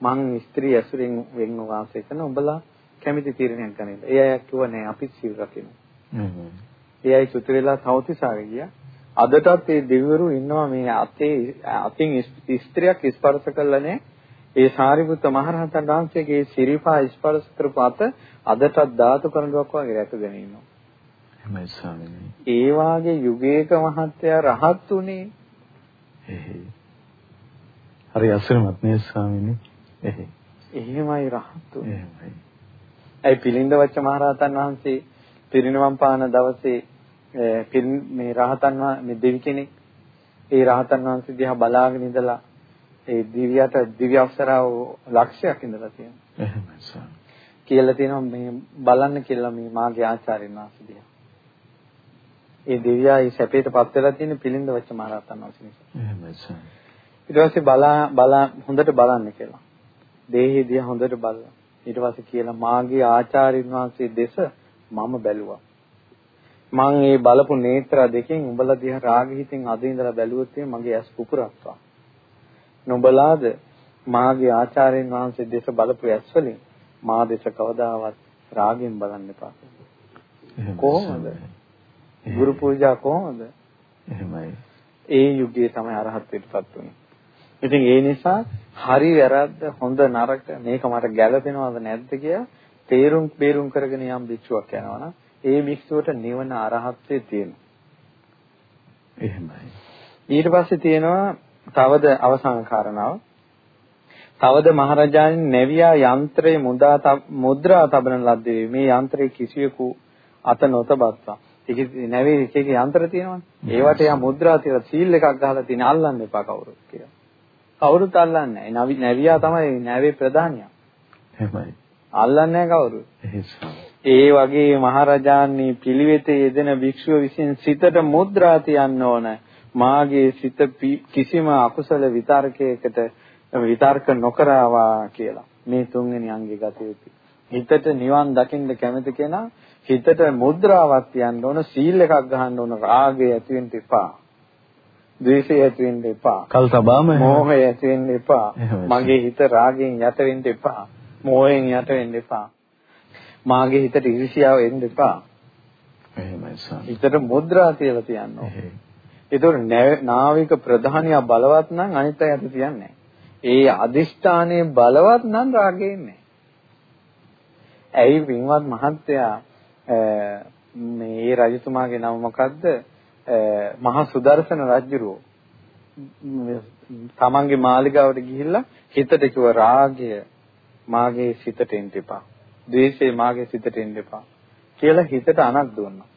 මං ස්ත්‍රී ඇසුරින් වෙන්න වාසය කරන උඹලා කැමති තීරණයක් ගන්න. ඒ අය කිව්වා නෑ අපි සිල් රකිමු. ඒ අය සුත වෙලා සෞතිසාවේ ගියා. අදටත් මේ දෙවිවරු ඉන්නවා මේ අතේ අතින් ස්ත්‍රියක් ස්පර්ශ කළා නෑ. ඒ සාරිපුත්ත මහරහතන් වහන්සේගේ සිරිපා ස්පර්ශ කරපු අත අදටත් ධාතු කරඬුවක් වගේ රැකගෙන ඉන්නවා. එහෙමයි ස්වාමීනි. ඒ වාගේ යුගයක මහත්ය රහත් උනේ. එහෙයි. හරි අසරමත් නේ ස්වාමීනි. එහෙයි. එහෙමයි රහත් උනේ. එහෙමයි. ඒ පිළිඳ වච්ච මහරහතන් වහන්සේ පිරිනවම් පාන දවසේ මේ රහතන් මේ දෙවි කෙනෙක් ඒ රහතන් වහන්සේ දිහා බලාගෙන ඉඳලා ඒ දිව්‍යයට දිව්‍ය අප්සරාව ලක්ෂයක් ඉඳලා තියෙනවා. එහෙමයි සර්. කියලා තියෙනවා මේ බලන්න කියලා මේ මාගේ ආචාර්යන් වහන්සේ. ඒ දෙවියා ඒ සැපේටපත් වෙලා තියෙන පිළිඳ වච්ච මහරහතන් වහන්සේ නිසා. එහෙමයි සර්. ඊට පස්සේ බලා බලා හොඳට බලන්න කියලා. දේහය දිහා හොඳට බලලා. ඊට පස්සේ කියලා මාගේ ආචාර්යන් වහන්සේ දෙස මම බැලුවා. මං ඒ බලපු නේත්‍ර දෙකෙන් උඹලා දිහා රාග හිතෙන් අද ඉඳලා බැලුවොත් මගේ ඇස් පුපුරක්වා. නුඹලාද මාගේ ආචාර්යන් වහන්සේ දෙස බලපු ඇස් වලින් මා දෙස කවදාවත් රාගෙන් බලන්න එපා. කොහොමද? ගුරු පූජා කොහොමද? එහෙමයි. ඒ යුගයේ තමයි අරහත්ත්වයටපත් වුනේ. ඉතින් ඒ නිසා හරි වැරද්ද හොඳ නරක මේක මට ගැළපෙනවද නැද්ද කියලා තේරුම් බේරුම් කරගෙන යම් භික්ෂුවක් යනවා නම් ඒ භික්ෂුවට නිවන අරහත්ත්වයේ තියෙනවා. එහෙමයි. ඊට පස්සේ තියෙනවා තවද අවසාන කාරණාව. තවද මහරජාණන් නැවියා යන්ත්‍රයේ මුදා මුද්‍රා තබන ලද්දේ මේ යන්ත්‍රයේ කිසියෙකු අත නොතබත්තා. ඒක නැවේ එක එක යන්ත්‍ර තියෙනවනේ. ඒවට යා මුද්‍රා තියලා සීල් එකක් ගහලා තියෙන අල්ලන්න එපා කවුරුත් කියලා. කවුරුත් අල්ලන්නේ නැහැ. නැවියා තමයි නැවේ ප්‍රධානියා. එහෙමයි. අල්ලන්නේ කවුරුත්. ඒ වගේ මහරජාණන් පිළිවෙතේ යෙදෙන භික්ෂුව විසින් සිතට මුද්‍රා තියන්න ඕන. මාගේ සිත කිසිම අකුසල විතර්කයකට විතර්ක නොකරවා කියලා. මේ තුන්වෙනි අංගය ගත යුතුයි. හිතට නිවන් දකින්න කැමති කෙනා හිතට මුද්‍රාවක් තියන්න ඕන සීල් එකක් ගහන්න ඕන රාගය ඇති වෙන්න එපා. ද්වේෂය ඇති වෙන්න එපා. කල් තබාම මෝහය ඇති වෙන්න එපා. මගේ හිත රාගයෙන් යට වෙන්න එපා. මෝහයෙන් යට වෙන්න එපා. මාගේ හිතට ඊර්ෂ්‍යාව එන්න එපා. එහෙමයි සර්. හිතට මුද්‍රා තියලා තියන්න ඕන. ඒතකොට නාවික ප්‍රධානියා බලවත් නම් අනිත් අයට තියන්නේ ඒ අදිෂ්ඨානයේ බලවත් නම් රාගේ නැහැ. ඇයි වින්වත් මහත්තයා මේ රජතුමාගේ නම මොකද්ද? මහා සුදර්ශන රජුරෝ තමන්ගේ මාලිගාවට ගිහිල්ලා හිතට කිව්ව රාගය මාගේ සිතට එන්න එපා. ද්වේෂය මාගේ සිතට එන්න එපා. කියලා හිතට අනක් දුන්නා.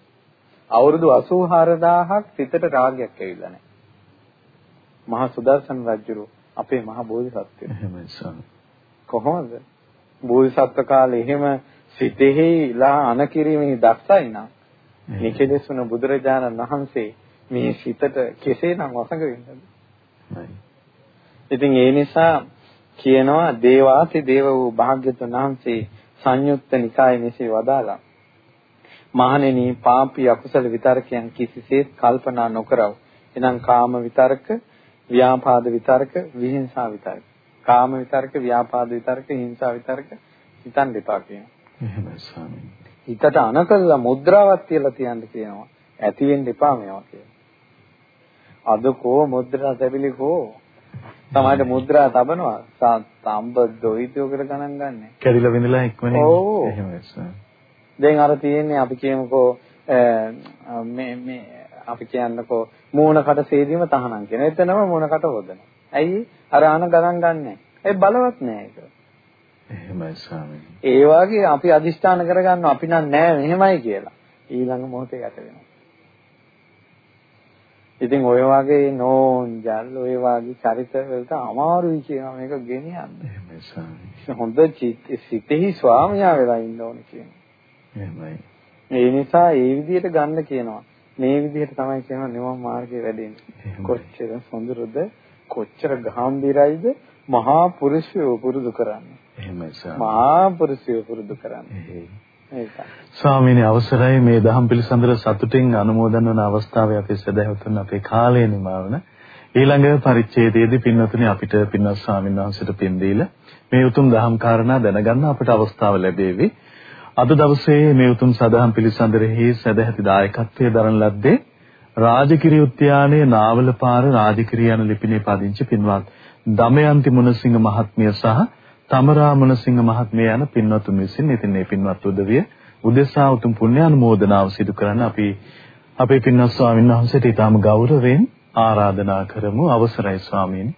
අවුරුදු 84000ක් සිතට රාගයක් ඇවිල්ලා නැහැ. මහා සුදර්ශන රජුරෝ අපේ මහා බෝධිසත්වය. එහෙමයි සම්. කොහොමද? බෝධිසත්ව කාලේ එහෙම සිතෙහිලා අනකිරීමේ දක්ෂයි නම් නිකෙලෙසුන බුදුරජාණන් වහන්සේ මේ සිතට කෙසේනම් වසඟ වෙන්නද? ඉතින් ඒ නිසා කියනවා දේවාති දේව වූ භාග්‍යතුන් වහන්සේ සංයුක්ත නිකායේ මෙසේ වදාළා. මහණෙනි පාපී අකුසල විතරකයන් කිසිසේත් කල්පනා නොකරව. එනම් කාම විතරක, ව්‍යාපාද විතරක, විහිංසා විතරක. කාම විතරක, ව්‍යාපාද විතරක, හිංසා විතරක හිතන් දෙපා කියනවා. හිතට අනකල්ලා මුද්‍රාවක් තියලා තියන්න කියනවා. ඇති වෙන්න එපා මේවා කියලා. අද කෝ මුද්‍රා තැබිලි කෝ තමයි මුද්‍රා තබනවා. සම්බ දොයිතෝකට ගණන් ගන්නෑ. කැඩිලා විඳලා ඉක්මනින් එහෙමයි ස්වාමීනි. දැන් අර තියෙන්නේ අපි කියමුකෝ මේ මේ අපි කියන්නකෝ මූණකට සේදීම තහනම් කියන. එතනම මූණකට හොදන. ඇයි? අර ආන ගණන් ගන්නෑ. ඒ බලවත් නෑ ඒක. එහෙමයි ස්වාමීනි. ඒ වගේ අපි අදිෂ්ඨාන කරගන්නවා අපි නම් නෑ මෙහෙමයි කියලා. ඊළඟ මොහොතේ යට වෙනවා. ඉතින් ඔය වගේ නෝන්ජල් ඔය වගේ චරිත වලට අමාරුයි කියනවා මේක ගෙනියන්න. එහෙමයි ස්වාමීනි. හොඳ සිතෙහි ස්වාමියා වෙලා ඉන්න ඕනේ කියනවා. එහෙමයි. ඒ නිසා ඒ විදිහට ගන්න කියනවා. මේ විදිහට තමයි කියනවා නිවන් මාර්ගයේ වැඩෙන්නේ. කොච්චර සොඳුරුද කොච්චර ගැඹිරයිද මහා පුරුෂයෝ පුරුදු කරන්නේ. එහෙමයි සර්. මහා පුරුෂයෝ පුරුදු කරන්නේ. ස්වාමීනි අවසරයි මේ දහම් පිළිසඳර සතුටින් අනුමෝදන් වන අවස්ථාවේ අපේ සදහවතුන් අපේ කාලය නිමවන ඊළඟ පරිච්ඡේදයේදී පින්වතුනි අපිට පින්වත් ස්වාමීන් වහන්සේට පින් දීලා මේ උතුම් දහම් කාරණා දැනගන්න අපට අවස්ථාව ලැබෙවි. අද දවසේ මේ උතුම් සදහම් පිළිසඳරෙහි සදැහැති දායකත්වයේ දරන ලද්දේ රාජකිරිය උද්‍යානයේ නාවලපාර රාජකිරිය යන ලිපිනේ පදිංචි පින්වත් දමයන්ති මුණසිංහ මහත්මිය සහ තමරා මුණසිංහ මහත්මිය යන පින්වත්තුන් විසින් ඉතින් මේ පින්වත් උදවිය උදෙසා උතුම් පුණ්‍ය අනුමෝදනාව සිදු කරන්න අපි අපේ පින්වත් ස්වාමීන් වහන්සේට ඊටම ගෞරවයෙන් ආරාධනා කරමු. අවසරයි ස්වාමීනි.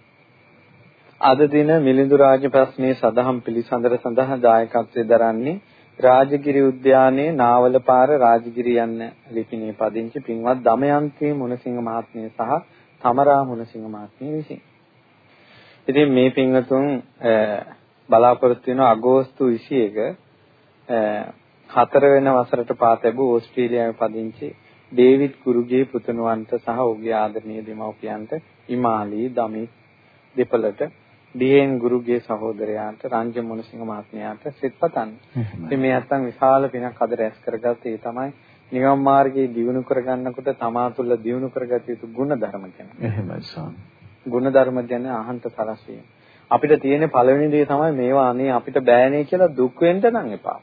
අද දින මිලිඳු රාජ ප්‍රශ්නයේ සදහම් පිළිසඳර සඳහා දායකත්වයෙන් දරන්නේ රාජගිරි උද්‍යානයේ නාවලපාර රාජගිරි යන්න ලිපිනේ පදිංචි පින්වත් දමයන්ති මුණසිංහ මහත්මිය සහ තමරා මුණසිංහ මහත්මිය විසින්. ඉතින් මේ පින්වතුන් බලාපොරොත්තු වෙන අගෝස්තු 21 හතර වෙන වසරට පා තිබූ ඕස්ට්‍රේලියාවේ පදිංචි ඩේවිඩ් කුරුගේ පුතුණුවන්ට සහ ඔහුගේ ආදරණීය දෙමව්පියන්ට ඉමාලි දමිත් දෙපළට ඩීඑන් ගුරුගේ සහෝදරයාට රංජ මොනසිංහ මහත්මයාට සිත් පතන්න. ඉතින් මේ නැත්තම් විශාල පිනක් අද රැස් කරගත්තේ ඒ තමයි නිවන් මාර්ගයේ දියුණු කරගන්නකොට තමා තුළ දියුණු කරගත යුතු ගුණ ධර්ම ගැන. එහෙමයි ස්වාමී. ගුණ ධර්ම ගැන අහන්ත සලස්වීම. අපිට තියෙන පළවෙනි දේ තමයි මේවා අනේ අපිට බෑනේ කියලා දුක් වෙන්න නම් එපා.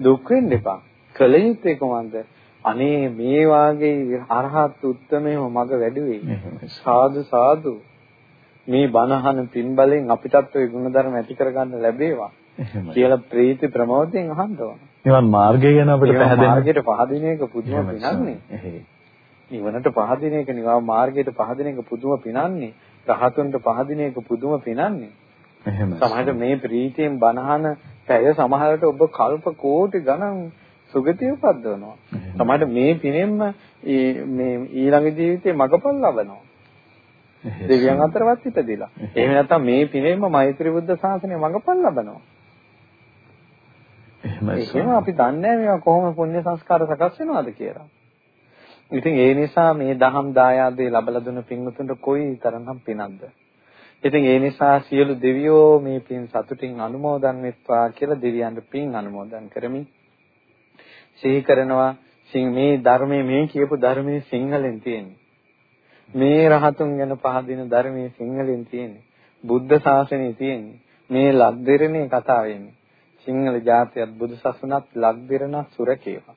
දුක් වෙන්න එපා. කල යුත්තේ කොහොමද? අනේ මේ වාගේ අරහත් උත්තමයෝ මග වැඩුවේ. සාදු සාදු. මේ බණහන පින්බලෙන් අපිටත් ওই ගුණධර්ම ඇති කරගන්න ලැබේවා. කියලා ප්‍රීති ප්‍රමෝදයෙන් අහන්න ඕන. නිවන් මාර්ගය ගැන අපිට පැහැදිලි මාර්ගයට පහදින එක පුදුම පිනන්නේ. නිවනට පහදින එක නිවන් මාර්ගයට පහදින එක පුදුම පිනන්නේ. රහතුන්ට පහදින එක පුදුම පිනන්නේ. එහෙමයි. සමහරට මේ ප්‍රීතියෙන් බණහන පැය සමහරට ඔබ කල්ප කෝටි ගණන් සුගතිය උපද්දවනවා. සමහරට මේ පිනෙන්ම මේ ඊළඟ ජීවිතේ මගපල් ලබනවා. (laughs) දෙවියන් අතරවත් ඉපදිලා. (laughs) එහෙම නැත්නම් මේ පිනෙන්ම මෛත්‍රී බුද්ධ ශාසනය මගපල් ලබනවා. එහෙම අපි දන්නේ මේවා කොහොම පුණ්‍ය සංස්කාර සකස් වෙනවද කියලා. ඉතින් ඒ නිසා මේ දහම් දායාදේ ලබලා දුන්න පින්වතුන්ට කොයි තරම්නම් පිනක්ද? ඉතින් ඒ නිසා සියලු දෙවියෝ මේ පින් සතුටින් අනුමෝදන් වෙත්වා කියලා දෙවියන්ට පින් අනුමෝදන් කරමි. සිහි කරනවා මේ ධර්මයේ මේ කියපු ධර්මයේ සිංහලෙන් තියෙන්නේ. මේ රහතුන් ගැන පහදින ධර්මයේ සිංහලෙන් තියෙන්නේ. බුද්ධ ශාසනයේ තියෙන්නේ. මේ ලක්දිරණේ කතා වෙන්නේ. සිංහල ජාතියත් බුදු සසුනත් ලක්දිරණ සුරකේවා.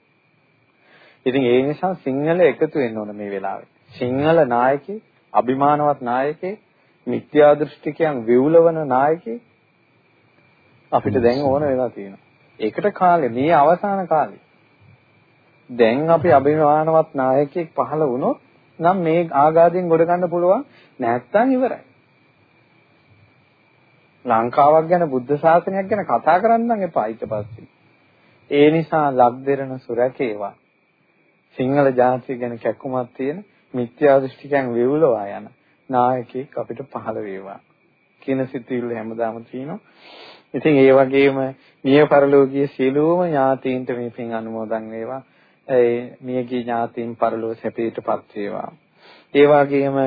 ඉතින් ඒ නිසා සිංහල එකතු වෙන්න ඕන මේ වෙලාවේ. සිංහල නායකේ, අභිමානවත් නායකේ, මිත්‍යා දෘෂ්ටිකයන් විවුලවන නායකේ අපිට දැන් ඕන වෙලා තියෙනවා. ඒකට කාලේ මේ අවසාන කාලේ දැන් අපි අභිමානවත් නායකයෙක් පහළ වුණොත් නම් මේ ආගාදයෙන් ගොඩ ගන්න පුළුවන් නැත්තම් ඉවරයි. ලංකාවක් ගැන බුද්ධ ශාසනයක් ගැන කතා කරන්නම් එපා ඊට පස්සේ. ඒ නිසා ලක්දෙරණ සුරකේවා. සිංහල ජාතිය ගැන කැක්කුමක් තියෙන මිත්‍යා දෘෂ්ටිකයන් වේවුලවා යන නායකයෙක් අපිට පහළ වේවා. කියන සිතුවිල්ල හැමදාම තියෙනවා. ඉතින් ඒ වගේම මිය පරලෝකීය සියලුම ඥාතීන්ට මේ පින් අනුමෝදන් වේවා. ඒ මියගිය ඥාතීන් පරලෝ සැපයටපත් වේවා. ඒ වගේම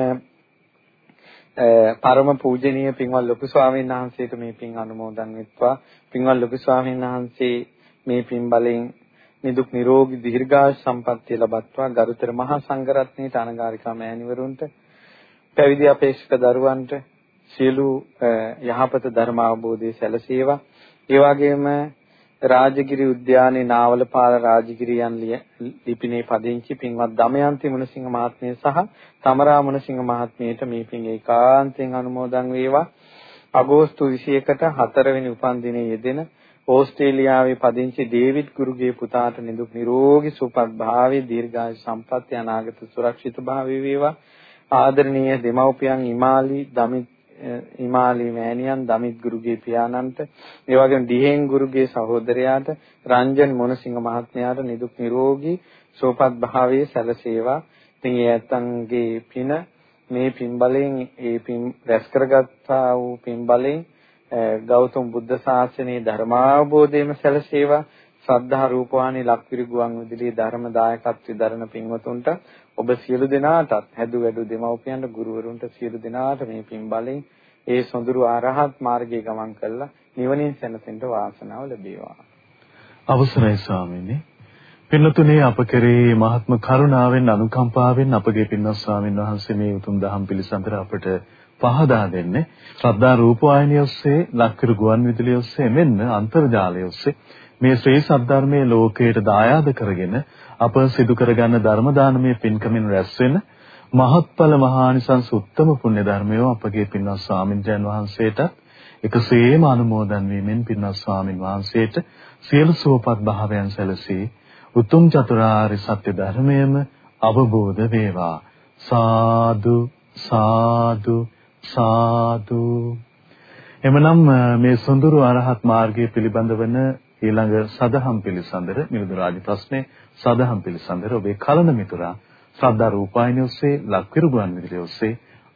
පරම පූජනීය පින්වත් ලොකු ස්වාමීන් වහන්සේට මේ පින් අනුමෝදන් වෙත්වා. පින්වත් ලොකු ස්වාමීන් වහන්සේ මේ පින් බලෙන් නිදුක් නිරෝගී දීර්ඝායු සම්පන්නිය ලබත්වා ගරුතර මහා සංඝරත්නයට අනගාരികා මෑණිවරුන්ට පැවිදි අපේක්ෂක දරුවන්ට සියලු යහපත ධර්ම අවබෝධය සැලසේවා. ඒ වගේම රාජගිරි උද්‍යානයේ නාවලපාල රාජගිරියන් ලිපිනේ පදිංචි පින්වත් දමයන්ති මුණසිංහ මහත්මිය සහ තමරා මුණසිංහ මහත්මියට මේ පින් ඒකාන්තයෙන් අනුමෝදන් වේවා. අගෝස්තු 21ට 4 වෙනි උපන්දිනයේ යෙදෙන ඕස්ට්‍රේලියාවේ පදිංචි ඩේවිඩ් ගුරුගේ පුතාට නිදුක් නිරෝගී සුවපත් භාවයේ දීර්ඝායු සම්පන්නිය අනාගත සුරක්ෂිත භාවයේ වේවා. ආදරණීය දෙමව්පියන් ඉමාලි දමිත් හිමාලි මෑණියන් දමිත් ගුරුගේ පියාණන්ට ඒ වගේම ඩිහෙන් ගුරුගේ සහෝදරයාට රංජන් මොනසිංහ මහත්මයාට නිදුක් නිරෝගී සුවපත් භාවයේ සැලසේවා. ඉතින් ඒ ඇත්තන්ගේ පින මේ පින් බලයෙන් ඒ පින් රැස් කරගත්තා වූ පින් බලයෙන් ගෞතම බුද්ධ ශාසනයේ ධර්මාවබෝධයම සැලසේවා. ශ්‍රද්ධා රූපවාහිනී ලක්විරි ගුවන් විදුලියේ ධර්ම දායකත්වයේ දරන පින්වතුන්ට ඔබ සියලු දෙනාටත් හැදු වැඩු දෙමව්පියන්ට ගුරුවරුන්ට සියලු දෙනාට මේ පින් බලෙන් ඒ සොඳුරු ආරහත් මාර්ගයේ ගමන් කළා නිවනින් සැනසෙන්න වාසනාව ලැබේවා. අවසරයි ස්වාමීනි. පින්නතුනේ අප කෙරේ මහත්ම කරුණාවෙන් අනුකම්පාවෙන් අපගේ පින්වත් ස්වාමීන් වහන්සේ මේ උතුම් දහම් පිළිසඳර අපට පහදා දෙන්නේ ශ්‍රද්ධා රූපවාහිනිය ඔස්සේ ලක්කරු ගුවන් විදුලිය ඔස්සේ මෙන්න අන්තර්ජාලය ඔස්සේ මේ ශ්‍රී සද්ධර්මයේ ලෝකයට දායාද කරගෙන අප සිදු කරගන්න ධර්ම දානමය පින්කමින් රැස් වෙන මහත්ඵල මහානිසංස උත්තම පුණ්‍ය ධර්මය අපගේ පින්වත් ස්වාමින්ජයන් වහන්සේට එකසේම අනුමෝදන් වීමෙන් පින්වත් ස්වාමින් වහන්සේට සියලු සුවපත් භාවයන් සැලසී උතුම් චතුරාර්ය සත්‍ය ධර්මයම අවබෝධ වේවා. සාදු සාදු සාදු. එමනම් මේ සොඳුරු අරහත් මාර්ගයේ පිළිබඳවන ඊළඟ සදහම් පිළිසඳර මිලිඳු රාජ ප්‍රශ්නේ සදහම් පිළිසඳර ඔබේ කලන මිතුරා ශ්‍රද්ධා රූපායනිය ඔස්සේ ලක්විරු ගුවන් විදුලිය ඔස්සේ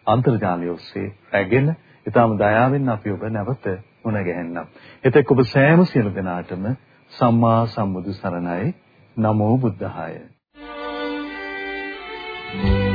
අන්තර්ජාලය ඔස්සේ රැගෙන ඊටම දයාවෙන් අපි ඔබ නැවත මුණ ගැහෙන්නම්. එතෙක් ඔබ සෑම සියලු දෙනාටම සම්මා සම්බුදු සරණයි. නමෝ බුද්ධාය. Thank you.